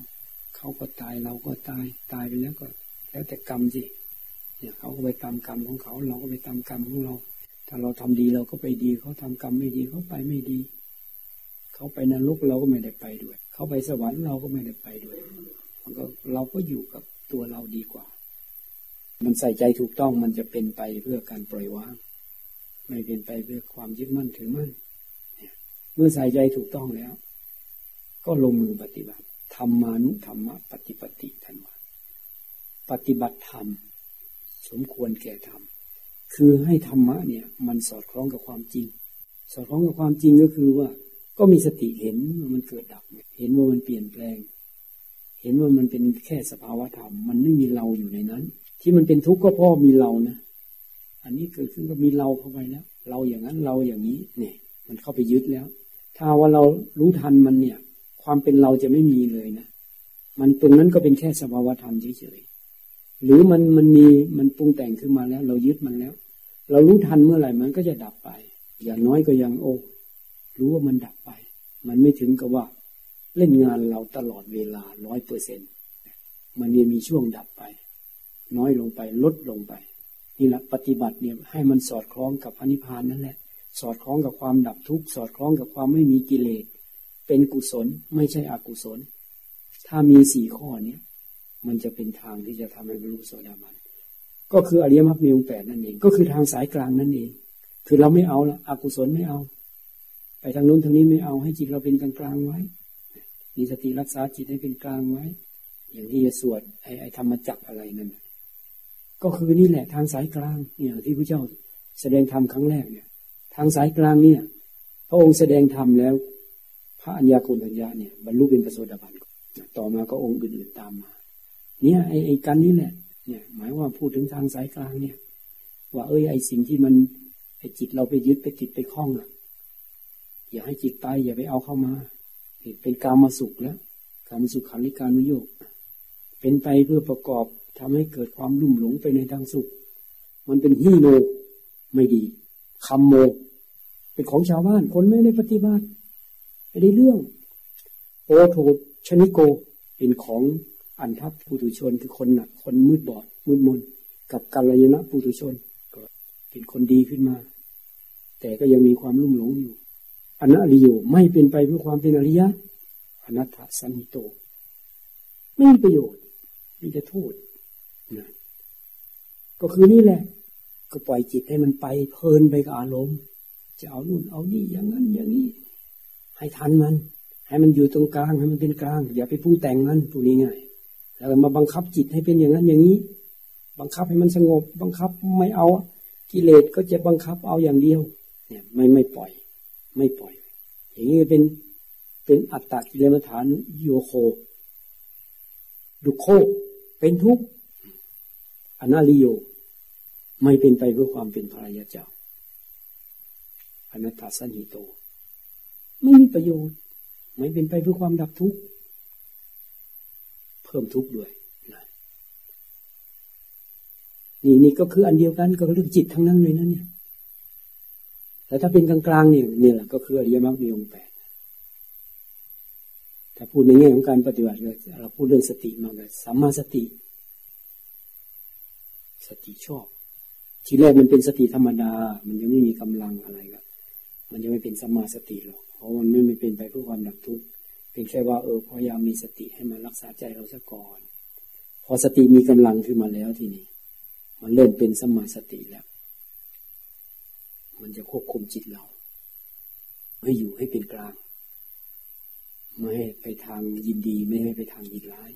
เขาก็ตายเราก็ตายตายไปแล้วก็แล้วแต่กรรมสิเนี่ยเขาก็ไปตามกรรมของเขา เราก็ไปตามกรรมของเรา ถ้าเราทำดีเราก็ไปดี เขาทำกรรมไม่ดีเขาไปไม่ดี เขาไปนรกเราก็ไม่ได้ไปด้วย เขาไปสวรรค์เราก็ไม่ได้ไปด้วยมันก็เราก็อยู่กับตัวเราดีกว่า มันใส่ใจถูกต้องมันจะเป็นไปเพื่อการปล่อยวางไม่เป็นไปเพื่อความยึดมั่นถือมั่นเมื่อใส่ใจถูกต้องแล้ว ก็ลงมือปฏิบัติธรรมานุธรรมปฏิปติทันวันปฏิบัติธรรม สมควรแก่ธรรมคือให้ธรรมะเนี่ย มันสอดคล้องกับความจริง สอดคล้องกับความจริงก็คือว่า ก็มีสติเห็นมันเกิดดับ เห็นว่ามันเปลี่ยนแปลง เห็นว่ามันเป็นแค่สภาวะธรรม มันไม่มีเราอยู่ในนั้น ที่มันเป็นทุกข์ก็เพราะมีเรานะอันนี้เกิดขึ้นก็มีเราเข้าไปแล้วเราอย่างนั้นเราอย่างนี้เนี่ย มันเข้าไปยึดแล้ว ถ้าว่าเรารู้ทันมันเนี่ย ความเป็นเราจะไม่มีเลยนะมันตรงนั้นก็เป็นแค่สภาวธรรมเฉยๆหรือมันมันมีมันปรุงแต่งขึ้นมาแล้ว เรายึดมันแล้ว เรารู้ทันเมื่อไหร่มันก็จะดับไป อย่างน้อยก็ยังโอ้รู้ว่ามันดับไป มันไม่ถึงกับว่า เล่นงานเราตลอดเวลาร้อยเปอร์เซ็นมันยังมีช่วงดับไป น้อยลงไปลดลงไป นี่แหละปฏิบัติเนี่ยให้มันสอดคล้องกับพระนิพพานนั่นแหละ สอดคล้องกับความดับทุกข์สอดคล้องกับความไม่มีกิเลสเป็นกุศลไม่ใช่อกุศล ถ้ามีสี่ข้อเนี้ยมันจะเป็นทางที่จะทำให้บรรลุโสดาบันก็คืออริยมรรคมีองค์แปดนั่นเอง ก็คือทางสายกลางนั่นเอง คือเราไม่เอาละอกุศลไม่เอา ไปทางนู้นทางนี้ไม่เอาให้จิตเราเป็นกลางกลางไว้ มีสติรักษาจิตให้เป็นกลางไว้ อย่างที่จะสวดไอ้ไอ้ธรรมจักอะไรนั่นก็คือนี่แหละทางสายกลางเนี่ยที่พระเจ้าแสดงธรรมครั้งแรกเนี่ย ทางสายกลางเนี่ย พระองค์แสดงธรรมแล้ว พระอัญญาโกณัญญาเนี่ยบรรลุเป็นพระโสดาบันต่อมาก็องค์อื่นๆตามมา เนี่ยไอ้ไอ้กันนี่แหละเนี่ย หมายว่าพูดถึงทางสายกลางเนี่ย ว่าเอ้ยไอ้สิ่งที่มันไอ้จิตเราไปยึดไปจิตไปคล้องอะอย่าให้จิตตายอย่าไปเอาเข้ามา เป็นกามาสุขแล้วกามาสุขขันธิการุโยกเป็นไปเพื่อประกอบทำให้เกิดความลุ่มหลงไปในทางสุข มันเป็นฮีโนไม่ดีคำโม เป็นของชาวบ้านคนไม่ได้ปฏิบัติไม่ได้เรื่องโอโทชนิโกเป็นของอันทัพปุถุชนคือคนหนักคนมืดบอดมืดมนกับกัลยาณปุถุชน ก็เป็นคนดีขึ้นมา แต่ก็ยังมีความลุ่มหลงอยู่ อนัริโยไม่เป็นไปเพื่อความเป็นอริยะอนัตถสันนิโต ไม่มีประโยชน์มีแต่โทษนะก็คือนี่แหละ ก็ปล่อยจิตให้มันไปเพลินไปกับอารมณ์ จะเอานู่นเอานี่อย่างนั้นอย่างนี้ ให้ทันมัน ให้มันอยู่ตรงกลางให้มันเป็นกลาง อย่าไปพูดแต่งมันพูดง่ายๆแล้วมาบังคับจิตให้เป็นอย่างนั้นอย่างนี้ บังคับให้มันสงบ บังคับไม่เอากิเลสก็จะบังคับเอาอย่างเดียว เนี่ย ไม่ไม่ปล่อย ไม่ปล่อย อย่างนี้เป็นเป็นอัตตกิเลสฐานโยโค ดุโค เป็นทุกข์อนาลิโย ไม่เป็นไปเพื่อความเป็นภรรยาเจ้าอนัตตาสันหิโต ไม่มีประโยชน์ ไม่เป็นไปเพื่อความดับทุกข์ เพิ่มทุกข์ด้วยนนี่นี่ก็คืออันเดียวกันก็เรื่องจิตทั้งนั้นเลยนะเนี่ย แต่ถ้าเป็นกลางๆนี่นี่แหละก็คืออริยมรรคมีองค์แปดถ้าพูดในแง่ของการปฏิบัติเราพูดเรื่องสติมาแบบสัมมาสติ สติชอบ ทีแรกมันเป็นสติธรรมดา มันยังไม่มีกำลังอะไรก็มันยังไม่เป็นสัมมาสติหรอกเพราะมันไม่ไม่เป็นไปเพื่อความดับทุกข์เป็นแค่ว่าเออพยายามมีสติให้มันรักษาใจเราซะก่อน พอสติมีกำลังขึ้นมาแล้วทีนี้ มันเริ่มเป็นสัมมาสติแล้ว มันจะควบคุมจิตเรา ให้อยู่ให้เป็นกลาง ไม่ให้ไปทางยินดีไม่ให้ไปทางยินร้าย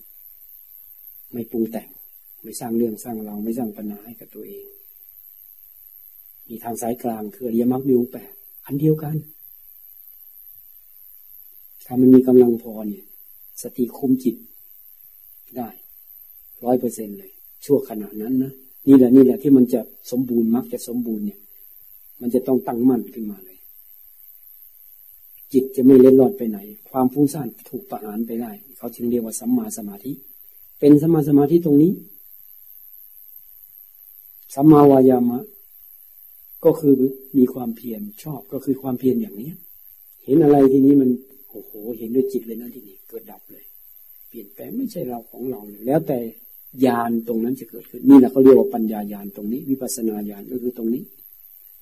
ไม่ปรุงแต่ง ไม่สร้างเรื่องสร้างเราไม่สร้างปัญหาให้กับตัวเอง มีทางสายกลางคืออริยมรรคมีองค์แปดอันเดียวกัน ถ้ามันมีกำลังพอเนี่ย สติคุมจิตได้ร้อยเปอร์เซ็นเลย ชั่วขณะนั้นนะนี่แหละนี่แหละที่มันจะสมบูรณ์มักจะสมบูรณ์เนี่ย มันจะต้องตั้งมั่นขึ้นมาเลย จิตจะไม่เล่นลอดไปไหน ความฟุ้งซ่านถูกประหารไปได้ เขาจึงเรียกว่าสัมมาสมาธิ เป็นสัมมาสมาธิตรงนี้ สัมมาวายามะ ก็คือมีความเพียรชอบก็คือความเพียรอย่างนี้ เห็นอะไรทีนี้มันโอ้โห เห็นด้วยจิตเลยนะทีนี้เกิดดับเลย เปลี่ยนแปลงไม่ใช่เราของเราเลยแล้วแต่ญาณตรงนั้นจะเกิดขึ้น นี่แหละเขาเรียกว่าปัญญาญาณตรงนี้ วิปัสนาญาณก็คือตรงนี้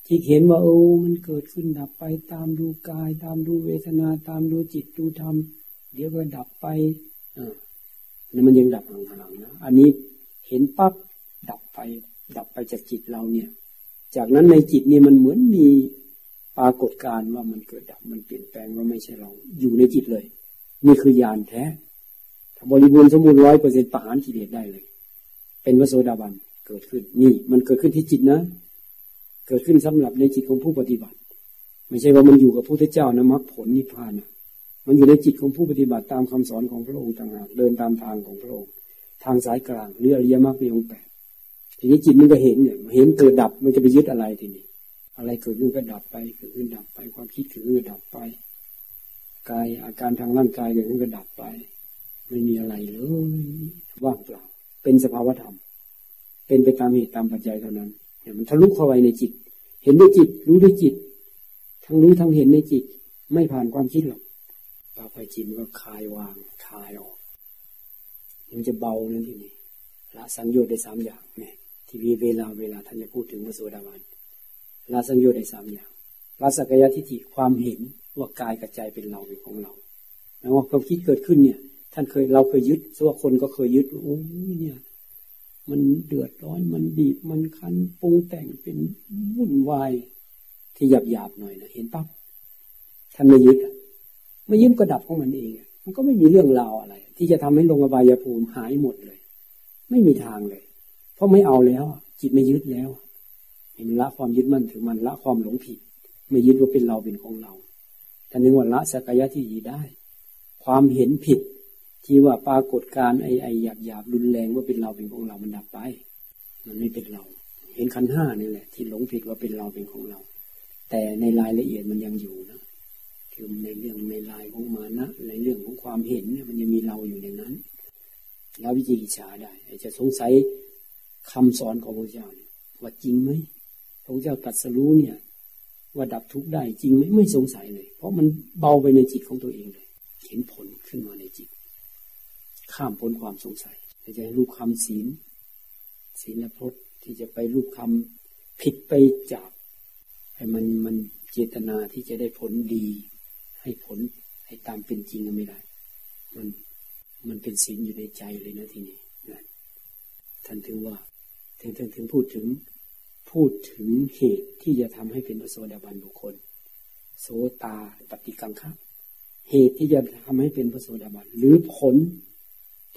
ที่เห็นว่าโอ้มันเกิดขึ้นดับไปตามดูกาย ตามดูเวทนาตามดูจิตดูธรรม เดี๋ยวก็ดับไปอ่านี่มันยังดับห่างๆนะอันนี้เห็นปั๊บดับไป ดับไปจากจิตเราเนี่ย จากนั้นในจิตเนี่ยมันเหมือนมีปรากฏการว่ามันเกิดดับมันเปลี่ยนแปลงว่าไม่ใช่เรา อยู่ในจิตเลย นี่คือญาณแท้ถ้าบริบูรณ์สมบูรณ์ร้อยเปอร์เซ็นต์ประหารกิเลสได้เลย เป็นวโสดาบันเกิดขึ้น นี่ มันเกิดขึ้นที่จิตนะ เกิดขึ้นสำหรับในจิตของผู้ปฏิบัติ ไม่ใช่ว่ามันอยู่กับพระพุทธเจ้านะมรรคผลนิพพานนะมันอยู่ในจิตของผู้ปฏิบัติตามคำสอนของพระองค์ต่างหากเดินตามทางของพระองค์ ทางสายกลางเรืออริยมรรคมีองค์แปดทีนี้จิตมันก็เห็นเนี่ยเห็นเกิดดับมันจะไปยึดอะไรทีนี้ อะไรเกิดขึ้นก็ดับไปเกิดขึ้นดับไปความคิดเกิดขึ้นก็ดับไปกายอาการทางร่างกายเกิดขึ้นก็ดับไป ไม่มีอะไรเลยว่างเปล่าเป็นสภาวธรรม เป็นไปตามเหตุตามปัจจัยเท่านั้น มันทะลุเข้าไปในจิต เห็นด้วยจิต รู้ด้วยจิต ทั้งรู้ทั้งเห็นในจิต ไม่ผ่านความคิดหรอกต่อไปจิตมันก็คลายวางคลายออก มันจะเบานั่นที่นี่ละสังโยชน์ได้สามอย่างเนี่ยที่วีเวลาเวลาท่านจะพูดถึงมโสดาบันละสังโยชน์ได้สามอย่างละสักยะทิฏฐิความเห็นว่ากายกับใจเป็นเราเป็นของเราแล้วความคิดเกิดขึ้นเนี่ย ท่านเคยเราเคยยึดส่วนคนก็เคยยึดโอ้เนี่ย มันเดือดร้อนมันบีบมันคันปรุงแต่งเป็นวุ่นวายที่หยาบหยาบหน่อยนะเห็นปั๊บท่านไม่ยึดไม่ยึดก็ดับของมันเองมันก็ไม่มีเรื่องราวอะไร ที่จะทำให้ลงอบายภูมิหายหมดเลย ไม่มีทางเลย เพราะไม่เอาแล้ว จิตไม่ยึดแล้วเห็นละความยึดมั่นถือมันละความหลงผิด ไม่ยึดว่าเป็นเราเป็นของเราท่านนึกว่าละสักยะที่ดีได้ ความเห็นผิด ที่ว่าปรากฏการไอ้ไอ้หยาบหยาบรุนแรงว่าเป็นเราเป็นของเรามันดับไป มันไม่เป็นเรา เห็นขันห้านี่แหละ ที่หลงผิดว่าเป็นเราเป็นของเรา แต่ในรายละเอียดมันยังอยู่นะคือในเรื่องในลายของมานะ ในเรื่องของความเห็นเนี่ยมันยังมีเราอยู่ในนั้น แล้ววิจิกิจฉาได้จะสงสัยคำสอนของพระเจ้าเนี่ยว่าจริงไหมพระเจ้าตรัสรู้เนี่ย ว่าดับทุกข์ได้จริงไหมไม่สงสัยเลย เพราะมันเบาไปในจิตของตัวเองเลย เห็นผลขึ้นมาในจิต ข้ามพ้นความสงสัยจะให้รูปคำศีลศีลพจน์ที่จะไปรูปคำผิดไปจากให้มันมันเจตนาที่จะได้ผลดี ให้ผลให้ตามเป็นจริงก็ไม่ได้ มันมันเป็นศีลอยู่ในใจเลยนะทีนี้นะท่านถึงว่าถึงท่านถึงพูดถึงพูดถึงเหตุที่จะทำให้เป็นพระโสดาบันบุคคล โสตาปฏิกังคะเหตุที่จะทำให้เป็นพระโสดาบันหรือผล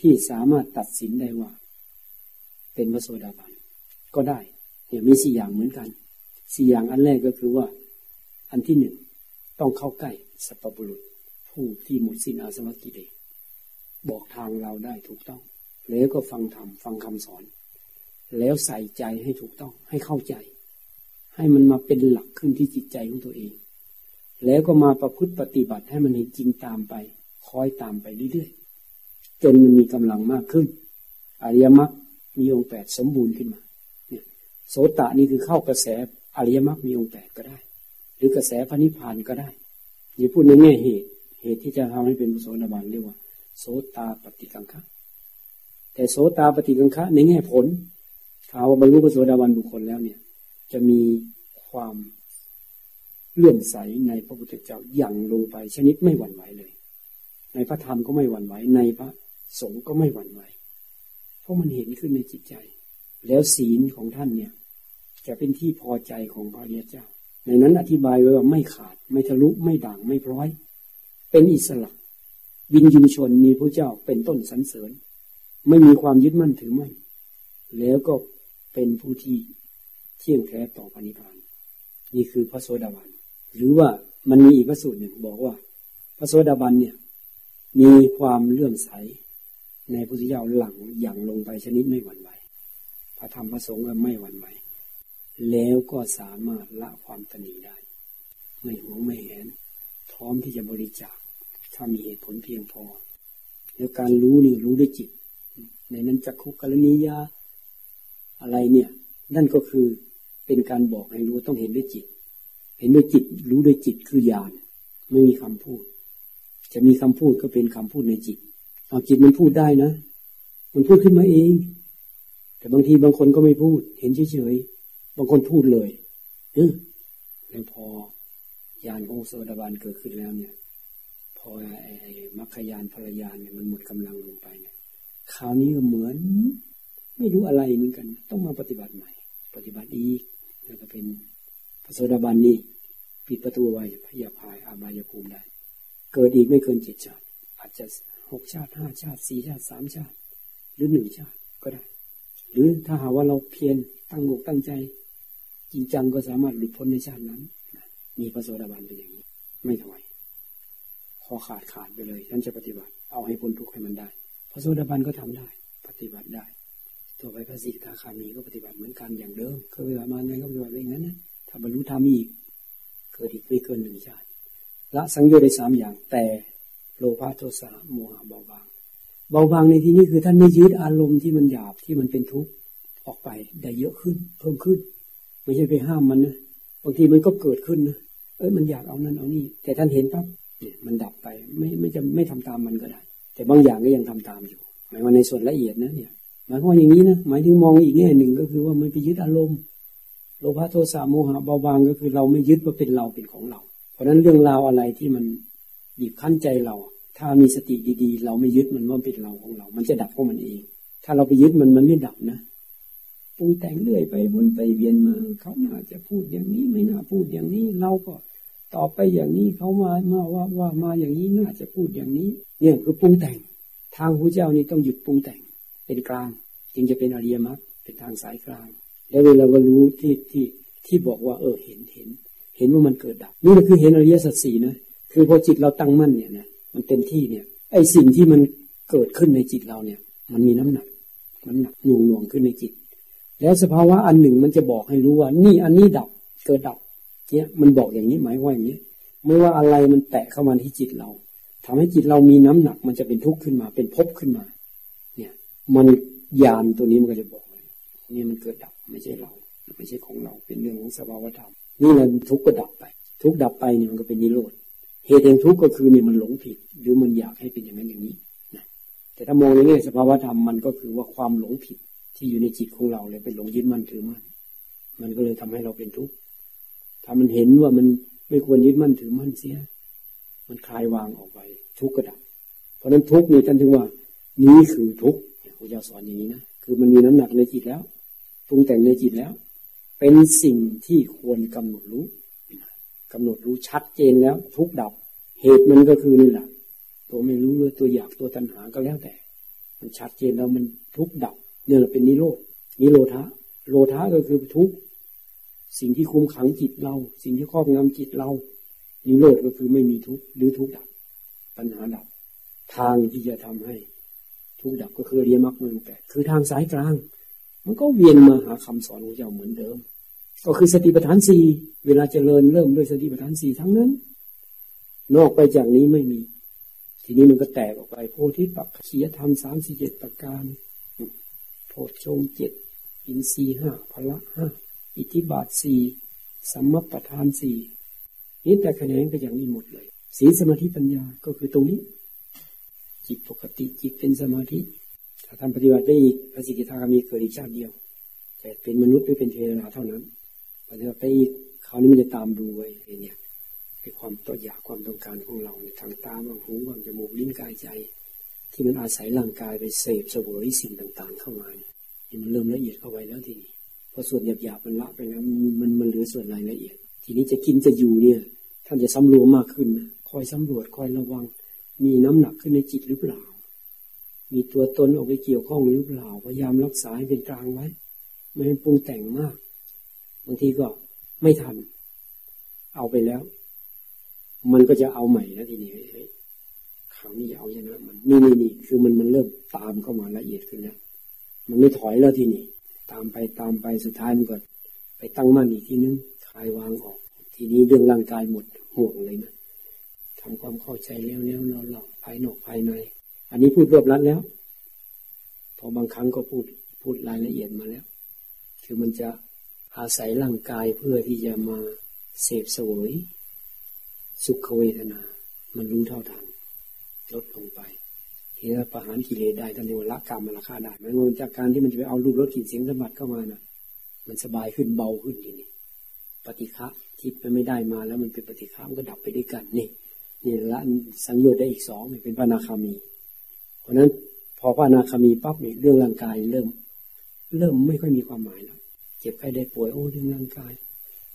ที่สามารถตัดสินได้ว่า เป็นพระโสดาบันก็ได้เนี่ยมีสี่อย่างเหมือนกันสี่อย่างอันแรกก็คือว่า อันที่หนึ่งต้องเข้าใกล้สัพบุรุษ ผู้ที่หมดสิ้นอาสวะกิเลสบอกทางเราได้ถูกต้อง แล้วก็ฟังธรรมฟังคำสอน แล้วใส่ใจให้ถูกต้อง ให้เข้าใจ ให้มันมาเป็นหลักขึ้นที่จิตใจของตัวเอง แล้วก็มาประพฤติปฏิบัติให้มันเห็นจริงตามไป คอยตามไปเรื่อย จนมันมีกำลังมากขึ้น อริยมรรคมีองค์แปดสมบูรณ์ขึ้นมาเนี่ยโสตะนี่คือเข้ากระแสอริยมรรคมีองค์แปดก็ได้ หรือกระแสพระนิพพานก็ได้อย่าพูดในแง่เหตุ เหตุที่จะทำให้เป็นโสดาบันเรียกว่า โสตาปฏิกังคะแต่โสตาปฏิกังคะในแง่ผลถ้าว่าบรรลุพระโสดาบันบุคคลแล้วเนี่ย จะมีความเลื่อมใสในพระพุทธเจ้าอย่างลงไปชนิดไม่หวั่นไหวเลย ในพระธรรมก็ไม่หวั่นไหวในพระ สงก็ไม่หวั่นไหว เพราะมันเห็นขึ้นในจิตใจ แล้วศีลของท่านเนี่ย จะเป็นที่พอใจของพระเยเจ้า ในนั้นอธิบายไว้ว่าไม่ขาด ไม่ทะลุไม่ด่างไม่พร้อย เป็นอิสระวินยูชนมีพระเจ้าเป็นต้นสรรเสริญ ไม่มีความยึดมั่นถือมั่น แล้วก็เป็นผู้ที่เที่ยงแท้ต่อปณิพานนี่คือพระโสดาบัน หรือว่ามันมีอีกพระสูตรหนึ่งบอกว่า พระโสดาบันเนี่ย มีความเลื่อมใส ในพุทธเจ้าหลังอย่างลงไปชนิดไม่หวั่นไหวพระธรรมพระสงฆ์ไม่หวั่นไหวแล้วก็สามารถละความตนีได้ ไม่หวงไม่แหนพร้อมที่จะบริจาคถ้ามีเหตุผลเพียงพอ แล้วการรู้นี่รู้ด้วยจิต ในนั้นจักคุกรณียาอะไรเนี่ย นั่นก็คือเป็นการบอกให้รู้ต้องเห็นด้วยจิต เห็นด้วยจิต รู้ด้วยจิตคือญาณไม่มีคำพูด จะมีคำพูดก็เป็นคำพูดในจิต เอาจิตมันพูดได้นะ มันพูดขึ้นมาเอง แต่บางทีบางคนก็ไม่พูด เห็นเฉยๆ บางคนพูดเลยเออแล้วพอยานของโซดาบันเกิดขึ้นแล้วเนี่ย พอไอ้มัคคยานภรรยาเนี่ยมันหมดกำลังลงไปเนี่ยคราวนี้ก็เหมือน ไม่รู้อะไรเหมือนกัน ต้องมาปฏิบัติใหม่ ปฏิบัติอีกแล้วก็เป็นพระโสดาบันนี่ปิดประตูไว้พยาพายอาบายภูมิได้ เกิดอีกไม่เกินเจ็ดชาติอาจจะ หกชาติห้าชาติสี่ชาติสามชาติ หรือหนึ่งชาติก็ได้ หรือถ้าหาว่าเราเพียรตั้งอกตั้งใจ จริงจังก็สามารถหลุดพ้นในชาตินั้น มีพระโสดาบันเป็นอย่างนี้ ไม่ถอยคอขาดขาดไปเลยฉันจะปฏิบัติเอาให้พ้นทุกข์ให้มันได้ พระโสดาบันก็ทำได้ ปฏิบัติได้ ตัวไปพระสิทธาคามีก็ปฏิบัติเหมือนกันอย่างเดิมเคยปฏิบัติมาไงก็ปฏิบัติอย่างนั้นนะถ้าบรรลุธรรมอีกเกิดอีกไม่เกินหนึ่งชาติละสังโยชน์ได้สามอย่าง แต่ โลภะโทสะโมหะเบาบาง เบาบางในที่นี้คือท่านไม่ยึดอารมณ์ที่มันหยาบที่มันเป็นทุกข์ออกไปได้เยอะขึ้น เพิ่มขึ้น ไม่ใช่ไปห้ามมันนะบางทีมันก็เกิดขึ้นนะเอ้ยมันอยากเอานั่นเอานี่ แต่ท่านเห็นปั๊บเนี่ยมันดับไปไม่ไม่จะไม่ทำตามมันก็ได้ แต่บางอย่างก็ยังทำตามอยู่ หมายว่าในส่วนละเอียดนะเนี่ยหมายความอย่างนี้นะหมายถึงมองอีกแง่หนึ่งก็คือว่าไม่ไปยึดอารมณ์โลภะโทสะโมหะเบาบางก็คือเราไม่ยึดว่าเป็นเราเป็นของเรา เพราะฉะนั้นเรื่องราวอะไรที่มัน บีบคั้นใจเรา ถ้ามีสติดีๆ เราไม่ยึดมันว่าเป็นเราของเรา มันจะดับของมันเอง ถ้าเราไปยึดมันมันไม่ดับนะปรุงแต่งเรื่อยไปวนไปเวียนมาเขาน่าจะพูดอย่างนี้ไม่น่าพูดอย่างนี้ เราก็ตอบไปอย่างนี้เขามามาว่าว่ามาอย่างนี้น่าจะพูดอย่างนี้ เนี่ยคือปรุงแต่ง ทางพระเจ้านี่ต้องหยุดปรุงแต่งเป็นกลาง จึงจะเป็นอริยมรรคเป็นทางสายกลาง แล้วเวลาเรารู้ที่ที่ที่บอกว่า เออเห็นเห็น เห็นว่ามันเกิดดับนี่คือเห็นอริยสัจสี่นะ คือพอจิตเราตั้งมั่นเนี่ยนะมันเต็มที่เนี่ย ไอสิ่งที่มันเกิดขึ้นในจิตเราเนี่ย มันมีน้ำหนัก มันหนักหน่วงหน่วงขึ้นในจิต แล้วสภาวะอันหนึ่งมันจะบอกให้รู้ว่า นี่อันนี้ดับเกิดดับเนี่ยมันบอกอย่างนี้หมายว่าอย่างนี้ไม่ว่าอะไรมันแตะเข้ามาที่จิตเราทำให้จิตเรามีน้ำหนัก มันจะเป็นทุกข์ขึ้นมา เป็นภพขึ้นมา เนี่ย มันยานตัวนี้มันก็จะบอกเลยนี่มันเกิดดับไม่ใช่เราไม่ใช่ของเราเป็นเรื่องของสภาวธรรมนี่มันทุกข์ก็ดับไป ทุกข์ดับไปเนี่ยมันก็เป็นนิโรธ เหตุแห่งทุกข์ก็คือเนี่ยมันหลงผิด หรือมันอยากให้เป็นอย่างนั้นอย่างนี้นะแต่ถ้ามองในแง่สภาวธรรมมันก็คือว่าความหลงผิดที่อยู่ในจิตของเราเลยเป็นหลงยึดมั่นถือมั่นมันก็เลยทำให้เราเป็นทุกข์ถ้ามันเห็นว่ามันไม่ควรยึดมั่นถือมั่นเสีย มันคลายวางออกไป ทุกข์ก็ดับเพราะนั้นทุกข์นี่ท่านถึงว่า นี้คือทุกข์พระเจ้าสอนอย่างนี้นะคือมันมีน้ำหนักในจิตแล้วปรุงแต่งในจิตแล้ว เป็นสิ่งที่ควรกำหนดรู้ กำหนดรู้ชัดเจนแล้ว ทุกดับ เหตุมันก็คือนี่แหละตัวไม่รู้ตัวอยากตัวตัณหาก็แล้วแต่ มันชัดเจนแล้วมันทุกดับเนี่ยเป็นนิโรธนิโรธะโลธะก็คือทุกสิ่งที่คุมขังจิตเรา สิ่งที่ครอบงำจิตเรานิโรธก็คือไม่มีทุกหรือทุกดับ ปัญหาดับ ทางที่จะทำให้ ทุกดับก็คือเรียมรรคมันแปดคือทางสายกลาง มันก็เวียนมาหาคำสอนของเจ้าเหมือนเดิม ก็คือสติปัฏฐานสี่เวลาเจริญเริ่มด้วยสติปัฏฐานสี่ทั้งนั้น นอกไปจากนี้ไม่มี ทีนี้มันก็แตกออกไป โพธิปักขียธรรมสามสี่เจ็ดประการ โพชงเจ็ดอินทรีห้าพละห้าอิทธิบาทสี่สัมมปทานสี่นี่แต่คะแนนก็อย่างนี้หมดเลยศีลสมาธิปัญญาก็คือตรงนี้ จิตปกติจิตเป็นสมาธิถ้าทำปฏิบัติได้อีกพระสิกขามีเกิดอีกชาติเดียว แต่เป็นมนุษย์หรือเป็นเทวดาเท่านั้น ปฏิบัติได้อีกเขานี้มันจะตามดูไว้เนี่ยไอ้ความตัวอยากความต้องการของเราในทางตาบางหูบางจมูกลิ้นกายใจ ที่มันอาศัยร่างกายไปเสพเสวยสิ่งต่างๆ เข้ามาเนี่ยมันเริ่มละเอียดเข้าไปแล้วทีนี้พอส่วนหยาบๆมันละไปแล้วมันมันเหลือส่วนรายละเอียด ทีนี้จะกินจะอยู่เนี่ยท่านจะสำรวมมากขึ้นคอยสำรวจคอยระวัง มีน้ำหนักขึ้นในจิตหรือเปล่า มีตัวตนออกไปเกี่ยวข้องหรือเปล่าพยายามรักษาให้เป็นกลางไว้ไม่ให้ปรุงแต่งมาก บางทีก็ไม่ทัน เอาไปแล้ว มันก็จะเอาใหม่นะทีนี้คราวนี้เอาอย่างนั้นมันนี่นี่นี่คือมันมันเริ่มตามเข้ามาละเอียดขึ้นแล้วมันไม่ถอยแล้วทีนี้ตามไปตามไปสุดท้ายมันก็ไปตั้งมั่นอีกทีนึงคลายวางออก ทีนี้เรื่องร่างกายหมดห่วงเลยนะทำความเข้าใจแล้วแล้วเราหลอกภายนอกภายใน อันนี้พูดรวบรัดแล้วพอบางครั้งก็พูดพูดรายละเอียดมาแล้ว คือมันจะ อาศัยร่างกายเพื่อที่จะมาเสพสวย สุขเวทนา มันรู้เท่าทันลดลงไปทีนี้ประหารกิเลสได้ท่านเรียกว่าละกรรมมาละฆ่าได้มันนจากการที่มันจะไปเอารูปรสกลิ่นเสียงสมบัติเข้ามานะ่ะมันสบายขึ้นเบาขึ้นทีนี้ปฏิฆะที่มันไม่ได้มาแล้วมันเป็นปฏิฆะมันก็ดับไปด้วยกันนี่นี่ละสังโยชน์ได้อีกสองเป็นพระนาคามี เพราะนั้นพอพระนาคามีปั๊บเนี่ยเรื่องร่างกายเริ่ม เริ่มไม่ค่อยมีความหมายแล้ว เจ็บไข้ได้ป่วยโอ้เรื่องร่างกาย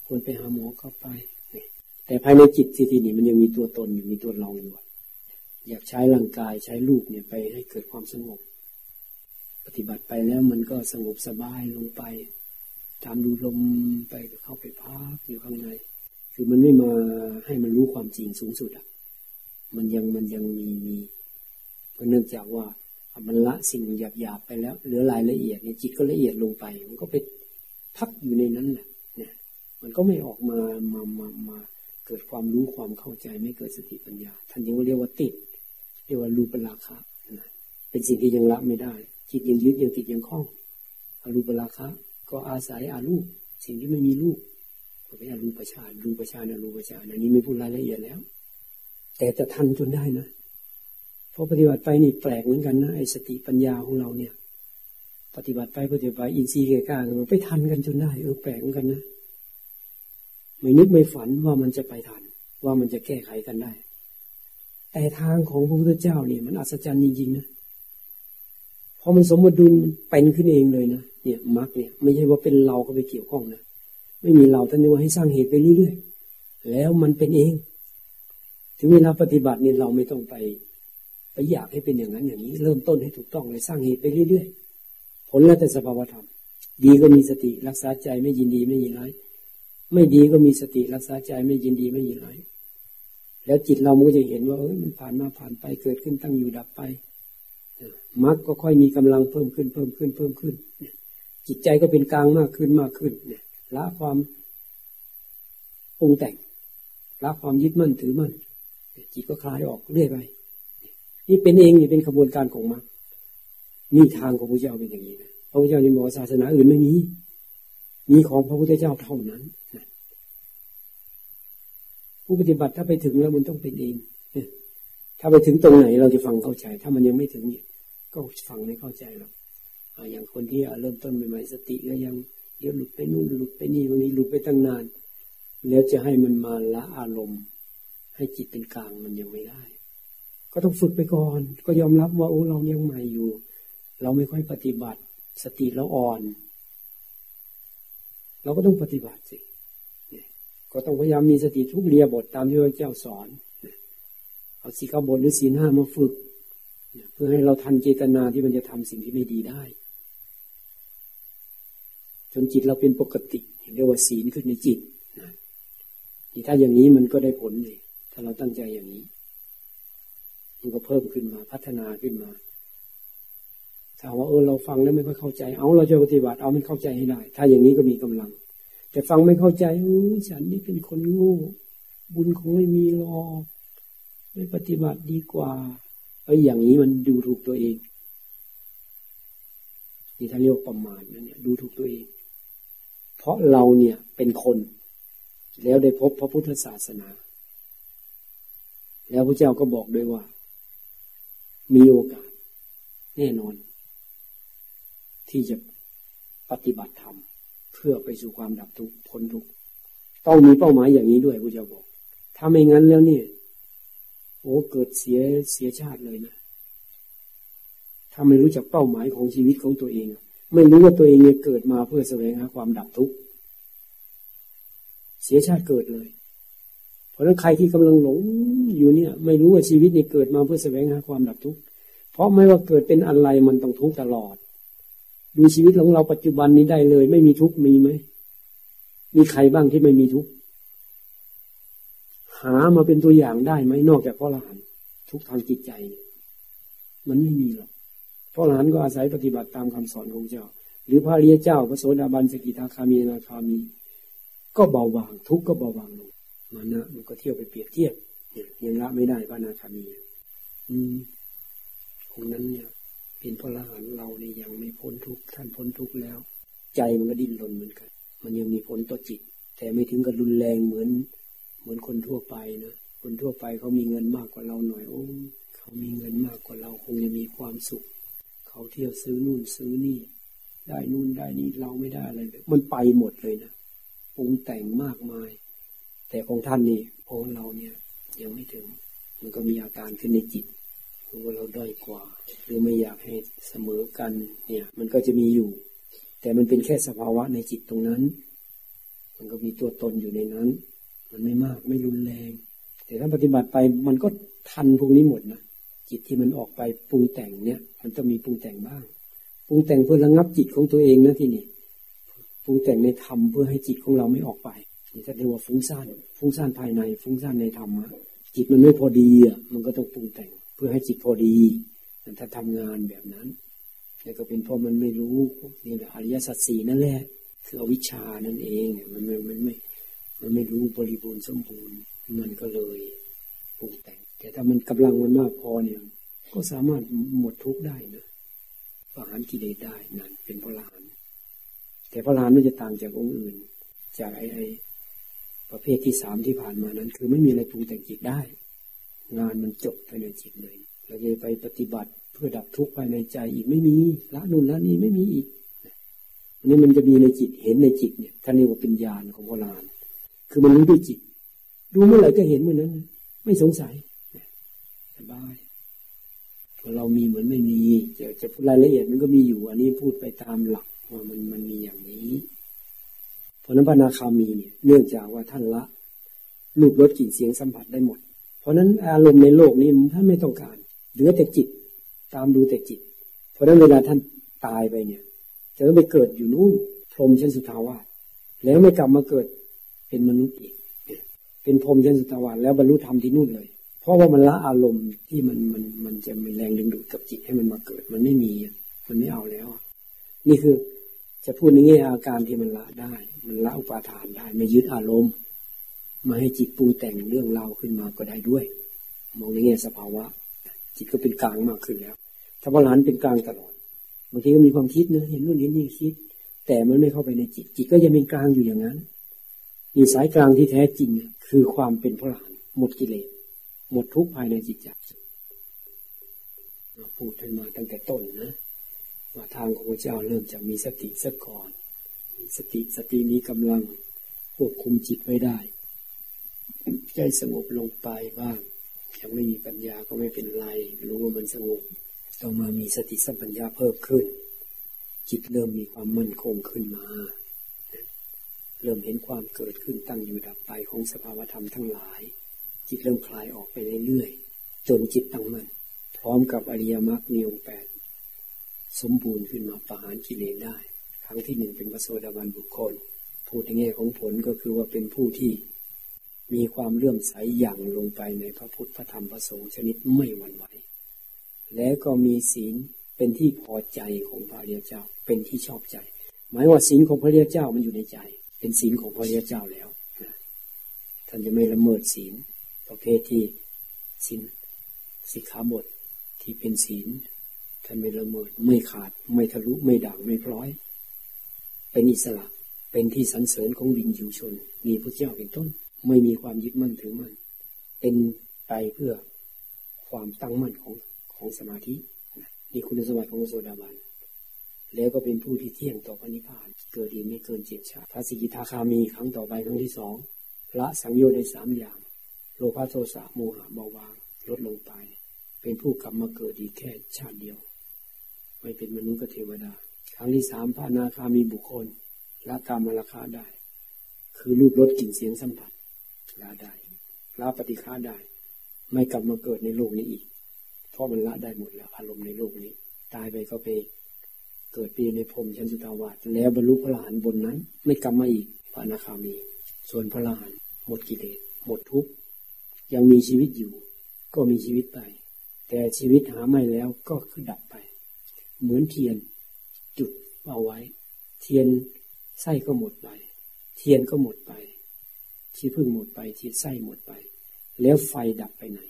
ควรไปหาหมอเข้าไป แต่ภายในจิตที่ทีนี้มันยังมีตัวตนอยู่มีตัวเราอยู่ อยากใช้ร่างกายใช้รูปเนี่ยไปให้เกิดความสงบ ปฏิบัติไปแล้วมันก็สงบสบายลงไป ตามดูลมไปเข้าไปพักอยู่ข้างใน คือมันไม่มาให้มันรู้ความจริงสูงสุดอะ มันยังมันยังมีมีเพราะเนื่องจากว่ามันละสิ่งหยาบหยาบไปแล้วเหลือรายละเอียดเนี่ยจิตก็ละเอียดลงไป มันก็ไป พักอยู่ในนั้นแหละเนี่ย มันก็ไม่ออกมามามามาเกิดความรู้ความเข้าใจไม่เกิดสติปัญญาท่านยังเรียกว่าติด เรียกว่ารูปราคะนะเป็นสิ่งที่ยังละไม่ได้ จิตยังยึดยังติดยังคล้องอรูปราคะ ก็อาศัยอารูป สิ่งที่ไม่มีรูปก็เป็นอรูปฌานรูปฌานอรูปฌานอันนี้ไม่พูดรายละเอียดแล้ว แต่จะทันจนได้นะพอปฏิบัติไปนี่แปลกเหมือนกันนะไอ้สติปัญญาของเราเนี่ย ปฏิบัติไปปฏิบัติไปอินทรีย์เกล้ามันไปทันกันจนได้เออแปลกกันนะไม่นึกไม่ฝันว่ามันจะไปทัน ว่ามันจะแก้ไขกันได้ แต่ทางของพระพุทธเจ้าเนี่ยมันอัศจรรย์จริงๆนะพอมันสมดุลมันเป็นขึ้นเองเลยนะเนี่ยมรรคเนี่ย ไม่ใช่ว่าเป็นเราก็ไปเกี่ยวข้องนะไม่มีเราท่านเรียกว่าให้สร้างเหตุไปเรื่อยๆแล้วมันเป็นเอง ถึงเวลาปฏิบัติเนี่ยเราไม่ต้องไปไปอยากให้เป็นอย่างนั้นอย่างนี้ เริ่มต้นให้ถูกต้องเลยสร้างเหตุไปเรื่อยๆ ลแล้วแต่สภาวธรรม ดีก็มีสติรักษาใจไม่ยินดีไม่ยินร้าย ไม่ดีก็มีสติรักษาใจไม่ยินดีไม่ยินร้าย แล้วจิตเรามันก็จะเห็นว่าเอ้ยมันผ่านมาผ่านไปเกิดขึ้นตั้งอยู่ดับไปมรรคก็ค่อยมีกำลังเพิ่มขึ้นเพิ่มขึ้นเพิ่มขึ้น จิตใจก็เป็นกลางมากขึ้นมากขึ้นเนี่ยละความปรุงแต่งละความยึดมั่นถือมั่นจิตก็คลายออกเรื่อยไปนี่เป็นเองนี่เป็นขบวนการของมรรค นี่ทางของพระเจ้าเป็นอย่างนี้นะพระพุทธเจ้าในบอกศาสนาอื่นไม่มีมีของพระพุทธเจ้าเท่านั้นผู้ปฏิบัติถ้าไปถึงแล้วมันต้องเป็นเองถ้าไปถึงตรงไหนเราจะฟังเข้าใจ ถ้ามันยังไม่ถึงก็ฟังไม่เข้าใจหรอกอย่างคนที่เริ่มต้นใหม่ๆสติก็ยังเดี๋ยวหลุดไปนู่นหลุดไปนี่วันนี้หลุดไปตั้งนาน แล้วจะให้มันมาละอารมณ์ ให้จิตเป็นกลางมันยังไม่ได้ ก็ต้องฝึกไปก่อน ก็ยอมรับว่าโอ้เรายังใหม่อยู่ เราไม่ค่อยปฏิบัติ สติเราอ่อน เราก็ต้องปฏิบัติสิก็ต้องพยายามมีสติทุกเรียบทตามที่พระเจ้าสอนเอาสีข้าบทหรือสีหน้ามาฝึก เพื่อให้เราทันเจตนาที่มันจะทำสิ่งที่ไม่ดีได้ จนจิตเราเป็นปกติเรียกว่าศีลขึ้นในจิตนะถ้าอย่างนี้มันก็ได้ผลเลยถ้าเราตั้งใจอย่างนี้ มันก็เพิ่มขึ้นมาพัฒนาขึ้นมา ถ้าว่าเออเราฟังแล้วไม่ค่อยเข้าใจ เอาเราจะปฏิบัติเอามันเข้าใจให้ได้ ถ้าอย่างนี้ก็มีกำลัง แต่ฟังไม่เข้าใจอู้ฉันนี่เป็นคนโง่บุญคงไม่มีหรอกไม่ปฏิบัติดีกว่าไอ้อย่างนี้มันดูถูกตัวเองนี่ถ้านเรียกประมาทนะเนี่ยดูถูกตัวเอง เพราะเราเนี่ยเป็นคน แล้วได้พบพระพุทธศาสนา แล้วพระเจ้าก็บอกด้วยว่า มีโอกาส แน่นอน ที่จะปฏิบัติธรรมเพื่อไปสู่ความดับทุกข์พ้นทุกข์ต้องมีเป้าหมายอย่างนี้ด้วยพระเจ้าบอก ถ้าไม่งั้นแล้วเนี่ย โอ้เกิดเสียเสียชาติเลยนะถ้าไม่รู้จักเป้าหมายของชีวิตของตัวเอง ไม่รู้ว่าตัวเองเนี่ยเกิดมาเพื่อแสวงหาความดับทุกข์เสียชาติเกิดเลย เพราะฉะนั้นใครที่กำลังหลงอยู่เนี่ย ไม่รู้ว่าชีวิตเนี่ยเกิดมาเพื่อแสวงหาความดับทุกข์เพราะไม่ว่าเกิดเป็นอะไรมันต้องทุกข์ตลอด ดูชีวิตของเราปัจจุบันนี้ได้เลย ไม่มีทุกข์มีไหมมีใครบ้างที่ไม่มีทุกข์หามาเป็นตัวอย่างได้ไหมนอกจากพระอรหันต์ทุกทางจิตใจ มันไม่มีหรอกพระอรหันต์ก็อาศัยปฏิบัติตามคำสอนของเจ้า หรือพระเรียเจ้าพระโสดาบันสกิทาคามีนาคามี ก็เบาบาง ทุกก็เบาบางลงมานะมันก็เที่ยวไปเปรียบเทียบเนี่ยยังละไม่ได้พระนาคามีอืมองนั้นเนี่ย เป็นพระอรหันต์เราเนี่ยยังไม่พ้นทุกท่านพ้นทุกแล้ว ใจมันก็ดิ้นรนเหมือนกัน มันยังมีผลต่อจิต แต่ไม่ถึงกับรุนแรงเหมือน เหมือนคนทั่วไปนะคนทั่วไปเขามีเงินมากกว่าเราหน่อยโอ้เขามีเงินมากกว่าเราคงจะมีความสุข เขาเที่ยวซื้อนู่นซื้อนี่ ได้นู่นได้นี่เราไม่ได้อะไรเลยมันไปหมดเลยนะปรุงแต่งมากมาย แต่ของท่านนี่โอ้เราเนี่ยยังไม่ถึง มันก็มีอาการขึ้นในจิต หรือว่าเราด้อยกว่า หรือไม่อยากให้เสมอกัน เนี่ย มันก็จะมีอยู่ แต่มันเป็นแค่สภาวะในจิตตรงนั้น มันก็มีตัวตนอยู่ในนั้น มันไม่มากไม่รุนแรง แต่ถ้าปฏิบัติไปมันก็ทันพวกนี้หมดนะจิตที่มันออกไปปรุงแต่งเนี่ย มันต้องมีปรุงแต่งบ้างปรุงแต่งเพื่อระงับจิตของตัวเองนะที่นี่ปรุงแต่งในธรรมเพื่อให้จิตของเราไม่ออกไปนี่จะเรียกว่าฟุ้งซ่านฟุ้งซ่านภายใน ฟุ้งซ่านในธรรมะจิตมันไม่พอดีอะมันก็ต้องปรุงแต่ง เพื่อให้จิตพอดีถ้าทำงานแบบนั้นแล้วก็เป็นเพราะมันไม่รู้นี่แหละอริยสัจสี่นั่นแหละคืออวิชชานั่นเองมันไมันมันไม่มันไม่รู้บริบูรณ์สมบูรณ์มันก็เลยปรุงแต่ง แต่ถ้ามันกำลังมันมากพอเนี่ย ก็สามารถหมดทุกข์ได้นะประหารกิเลสได้นั่นเป็นพระลาน แต่พระลานมันจะต่างจากองค์อื่น จากไอ้ไอ้ประเภทที่สามที่ผ่านมานั้น คือไม่มีอะไรปรุงแต่งจิตได้ งานมันจบภายในจิตเลยเราจะไปปฏิบัติเพื่อดับทุกข์ภายในใจอีกไม่มีละนุนละนี่ไม่มีอีกอันนี้มันจะมีในจิตเห็นในจิตเนี่ยท่านเรียกว่าเป็นญาณของโบราณคือมันรู้ด้วยจิต ดูเมื่อไหร่ก็เห็นเมื่อนั้น ไม่สงสัยสบายเรามีเหมือนไม่มีจะจะพูดรายละเอียดมันก็มีอยู่ อันนี้พูดไปตามหลักว่ามันมันมีอย่างนี้เพราะนั้นพระนาคามีเนี่ยเนื่องจากว่าท่านละรูปรสกลิ่นเสียงสัมผัสได้หมด เพราะนั้นอารมณ์ในโลกนี้ท่านไม่ต้องการ เหลือแต่จิต ตามดูแต่จิต เพราะนั้นเวลาท่านตายไปเนี่ย จะต้องไปเกิดอยู่นู่นพรหมชั้นสุทาวาสแล้วไม่กลับมาเกิดเป็นมนุษย์อีกเป็นพรหมชั้นสุทาวาสแล้วบรรลุธรรมที่นู่นเลย เพราะว่ามันละอารมณ์ที่มันมันมันจะมีแรงดึงดูดกับจิตให้มันมาเกิด มันไม่มีมันไม่เอาแล้ว นี่คือจะพูดในแง่อาการที่มันละได้ มันละอุปาทานได้ ไม่ยึดอารมณ์ มาให้จิตปรุงแต่งเรื่องเราขึ้นมาก็ได้ด้วย มองในแง่สภาวะ จิตก็เป็นกลางมากขึ้นแล้ว ถ้าพระหลานเป็นกลางตลอดบางทีก็มีความคิดนะเห็นนู่นเห็นนี่คิด แต่มันไม่เข้าไปในจิต จิตก็ยังเป็นกลางอยู่อย่างนั้นมีสายกลางที่แท้จริงคือความเป็นพระหลานหมดกิเลสหมดทุกภายในจิตใจพูดให้มาตั้งแต่ต้นนะว่าทางของพระเจ้าเริ่มจากมีสติสักก่อนสติสตินี้กำลังควบคุมจิตไว้ได้ ใจสงบลงไปบ้างยังไม่มีปัญญาก็ไม่เป็นไร รู้ว่ามันสงบต่อมามีสติสัมปัญญาเพิ่มขึ้น จิตเริ่มมีความมั่นคงขึ้นมา เริ่มเห็นความเกิดขึ้นตั้งอยู่ดับไปของสภาวธรรมทั้งหลาย จิตเริ่มคลายออกไปเรื่อยๆจนจิตตั้งมั่นพร้อมกับอริยมรรคมีองแปดสมบูรณ์ขึ้นมาประหารกิเลสได้ ครั้งที่หนึ่งเป็นพระโสดาบันบุคคล พูดในแง่ของผลก็คือว่าเป็นผู้ที่ มีความเลื่อมใสอย่างลงไปในพระพุทธพระธรรมพระสงฆ์ชนิดไม่หวั่นไหว และก็มีศีลเป็นที่พอใจของพระเรียเจ้า เป็นที่ชอบใจ หมายว่าศีลของพระเรียเจ้ามันอยู่ในใจ เป็นศีลของพระเรียเจ้าแล้วท่านจะไม่ละเมิดศีลประเภทที่ศีลสิกขาบทที่เป็นศีลท่านไม่ละเมิดไม่ขาด ไม่ทะลุไม่ด่างไม่พร้อย เป็นอิสระเป็นที่สรรเสริญของวิญญูชน มีพระเจ้าเป็นต้น ไม่มีความยึดมั่นถือมั่นเป็นไปเพื่อความตั้งมั่นของของสมาธินี่คุณสมบัติของโสดาบันแล้วก็เป็นผู้ที่เที่ยงต่อพระนิพพาน เกิดดีไม่เกินเจ็ดชาพระสิกิทาคามีครั้งต่อไปครั้งที่สองละสังโยชน์ในสามอย่าง โลภะโทสะโมหะเบาบาง ลดลงไป เป็นผู้กลับมาเกิดอีแค่ชาติเดียว ไม่เป็นมนุษย์ก็เทวดา ครั้งที่สามพระนาคามีบุคคลละกรรมราคาได้ คือรูปรสกลิ่นเสียงสัมผัส ละได้ละปฏิฆาได้ ไม่กลับมาเกิดในโลกนี้อีก เพราะมันละได้หมดแล้ว อารมณ์ในโลกนี้ ตายไปก็ไปเกิดปีในพรมชั้นสุตาวาสแล้วบรรลุพระหลานบนนั้น ไม่กลับมาอีกพระนาคามี ส่วนพระหลานหมดกิเลสหมดทุกข์ยังมีชีวิตอยู่ ก็มีชีวิตไป แต่ชีวิตหาไม่แล้วก็คือดับไป เหมือนเทียน จุดเอาไว้ เทียนไส้ก็หมดไป เทียนก็หมดไป ที่พึ่งหมดไปที่ไส้หมดไป แล้วไฟดับไปไหน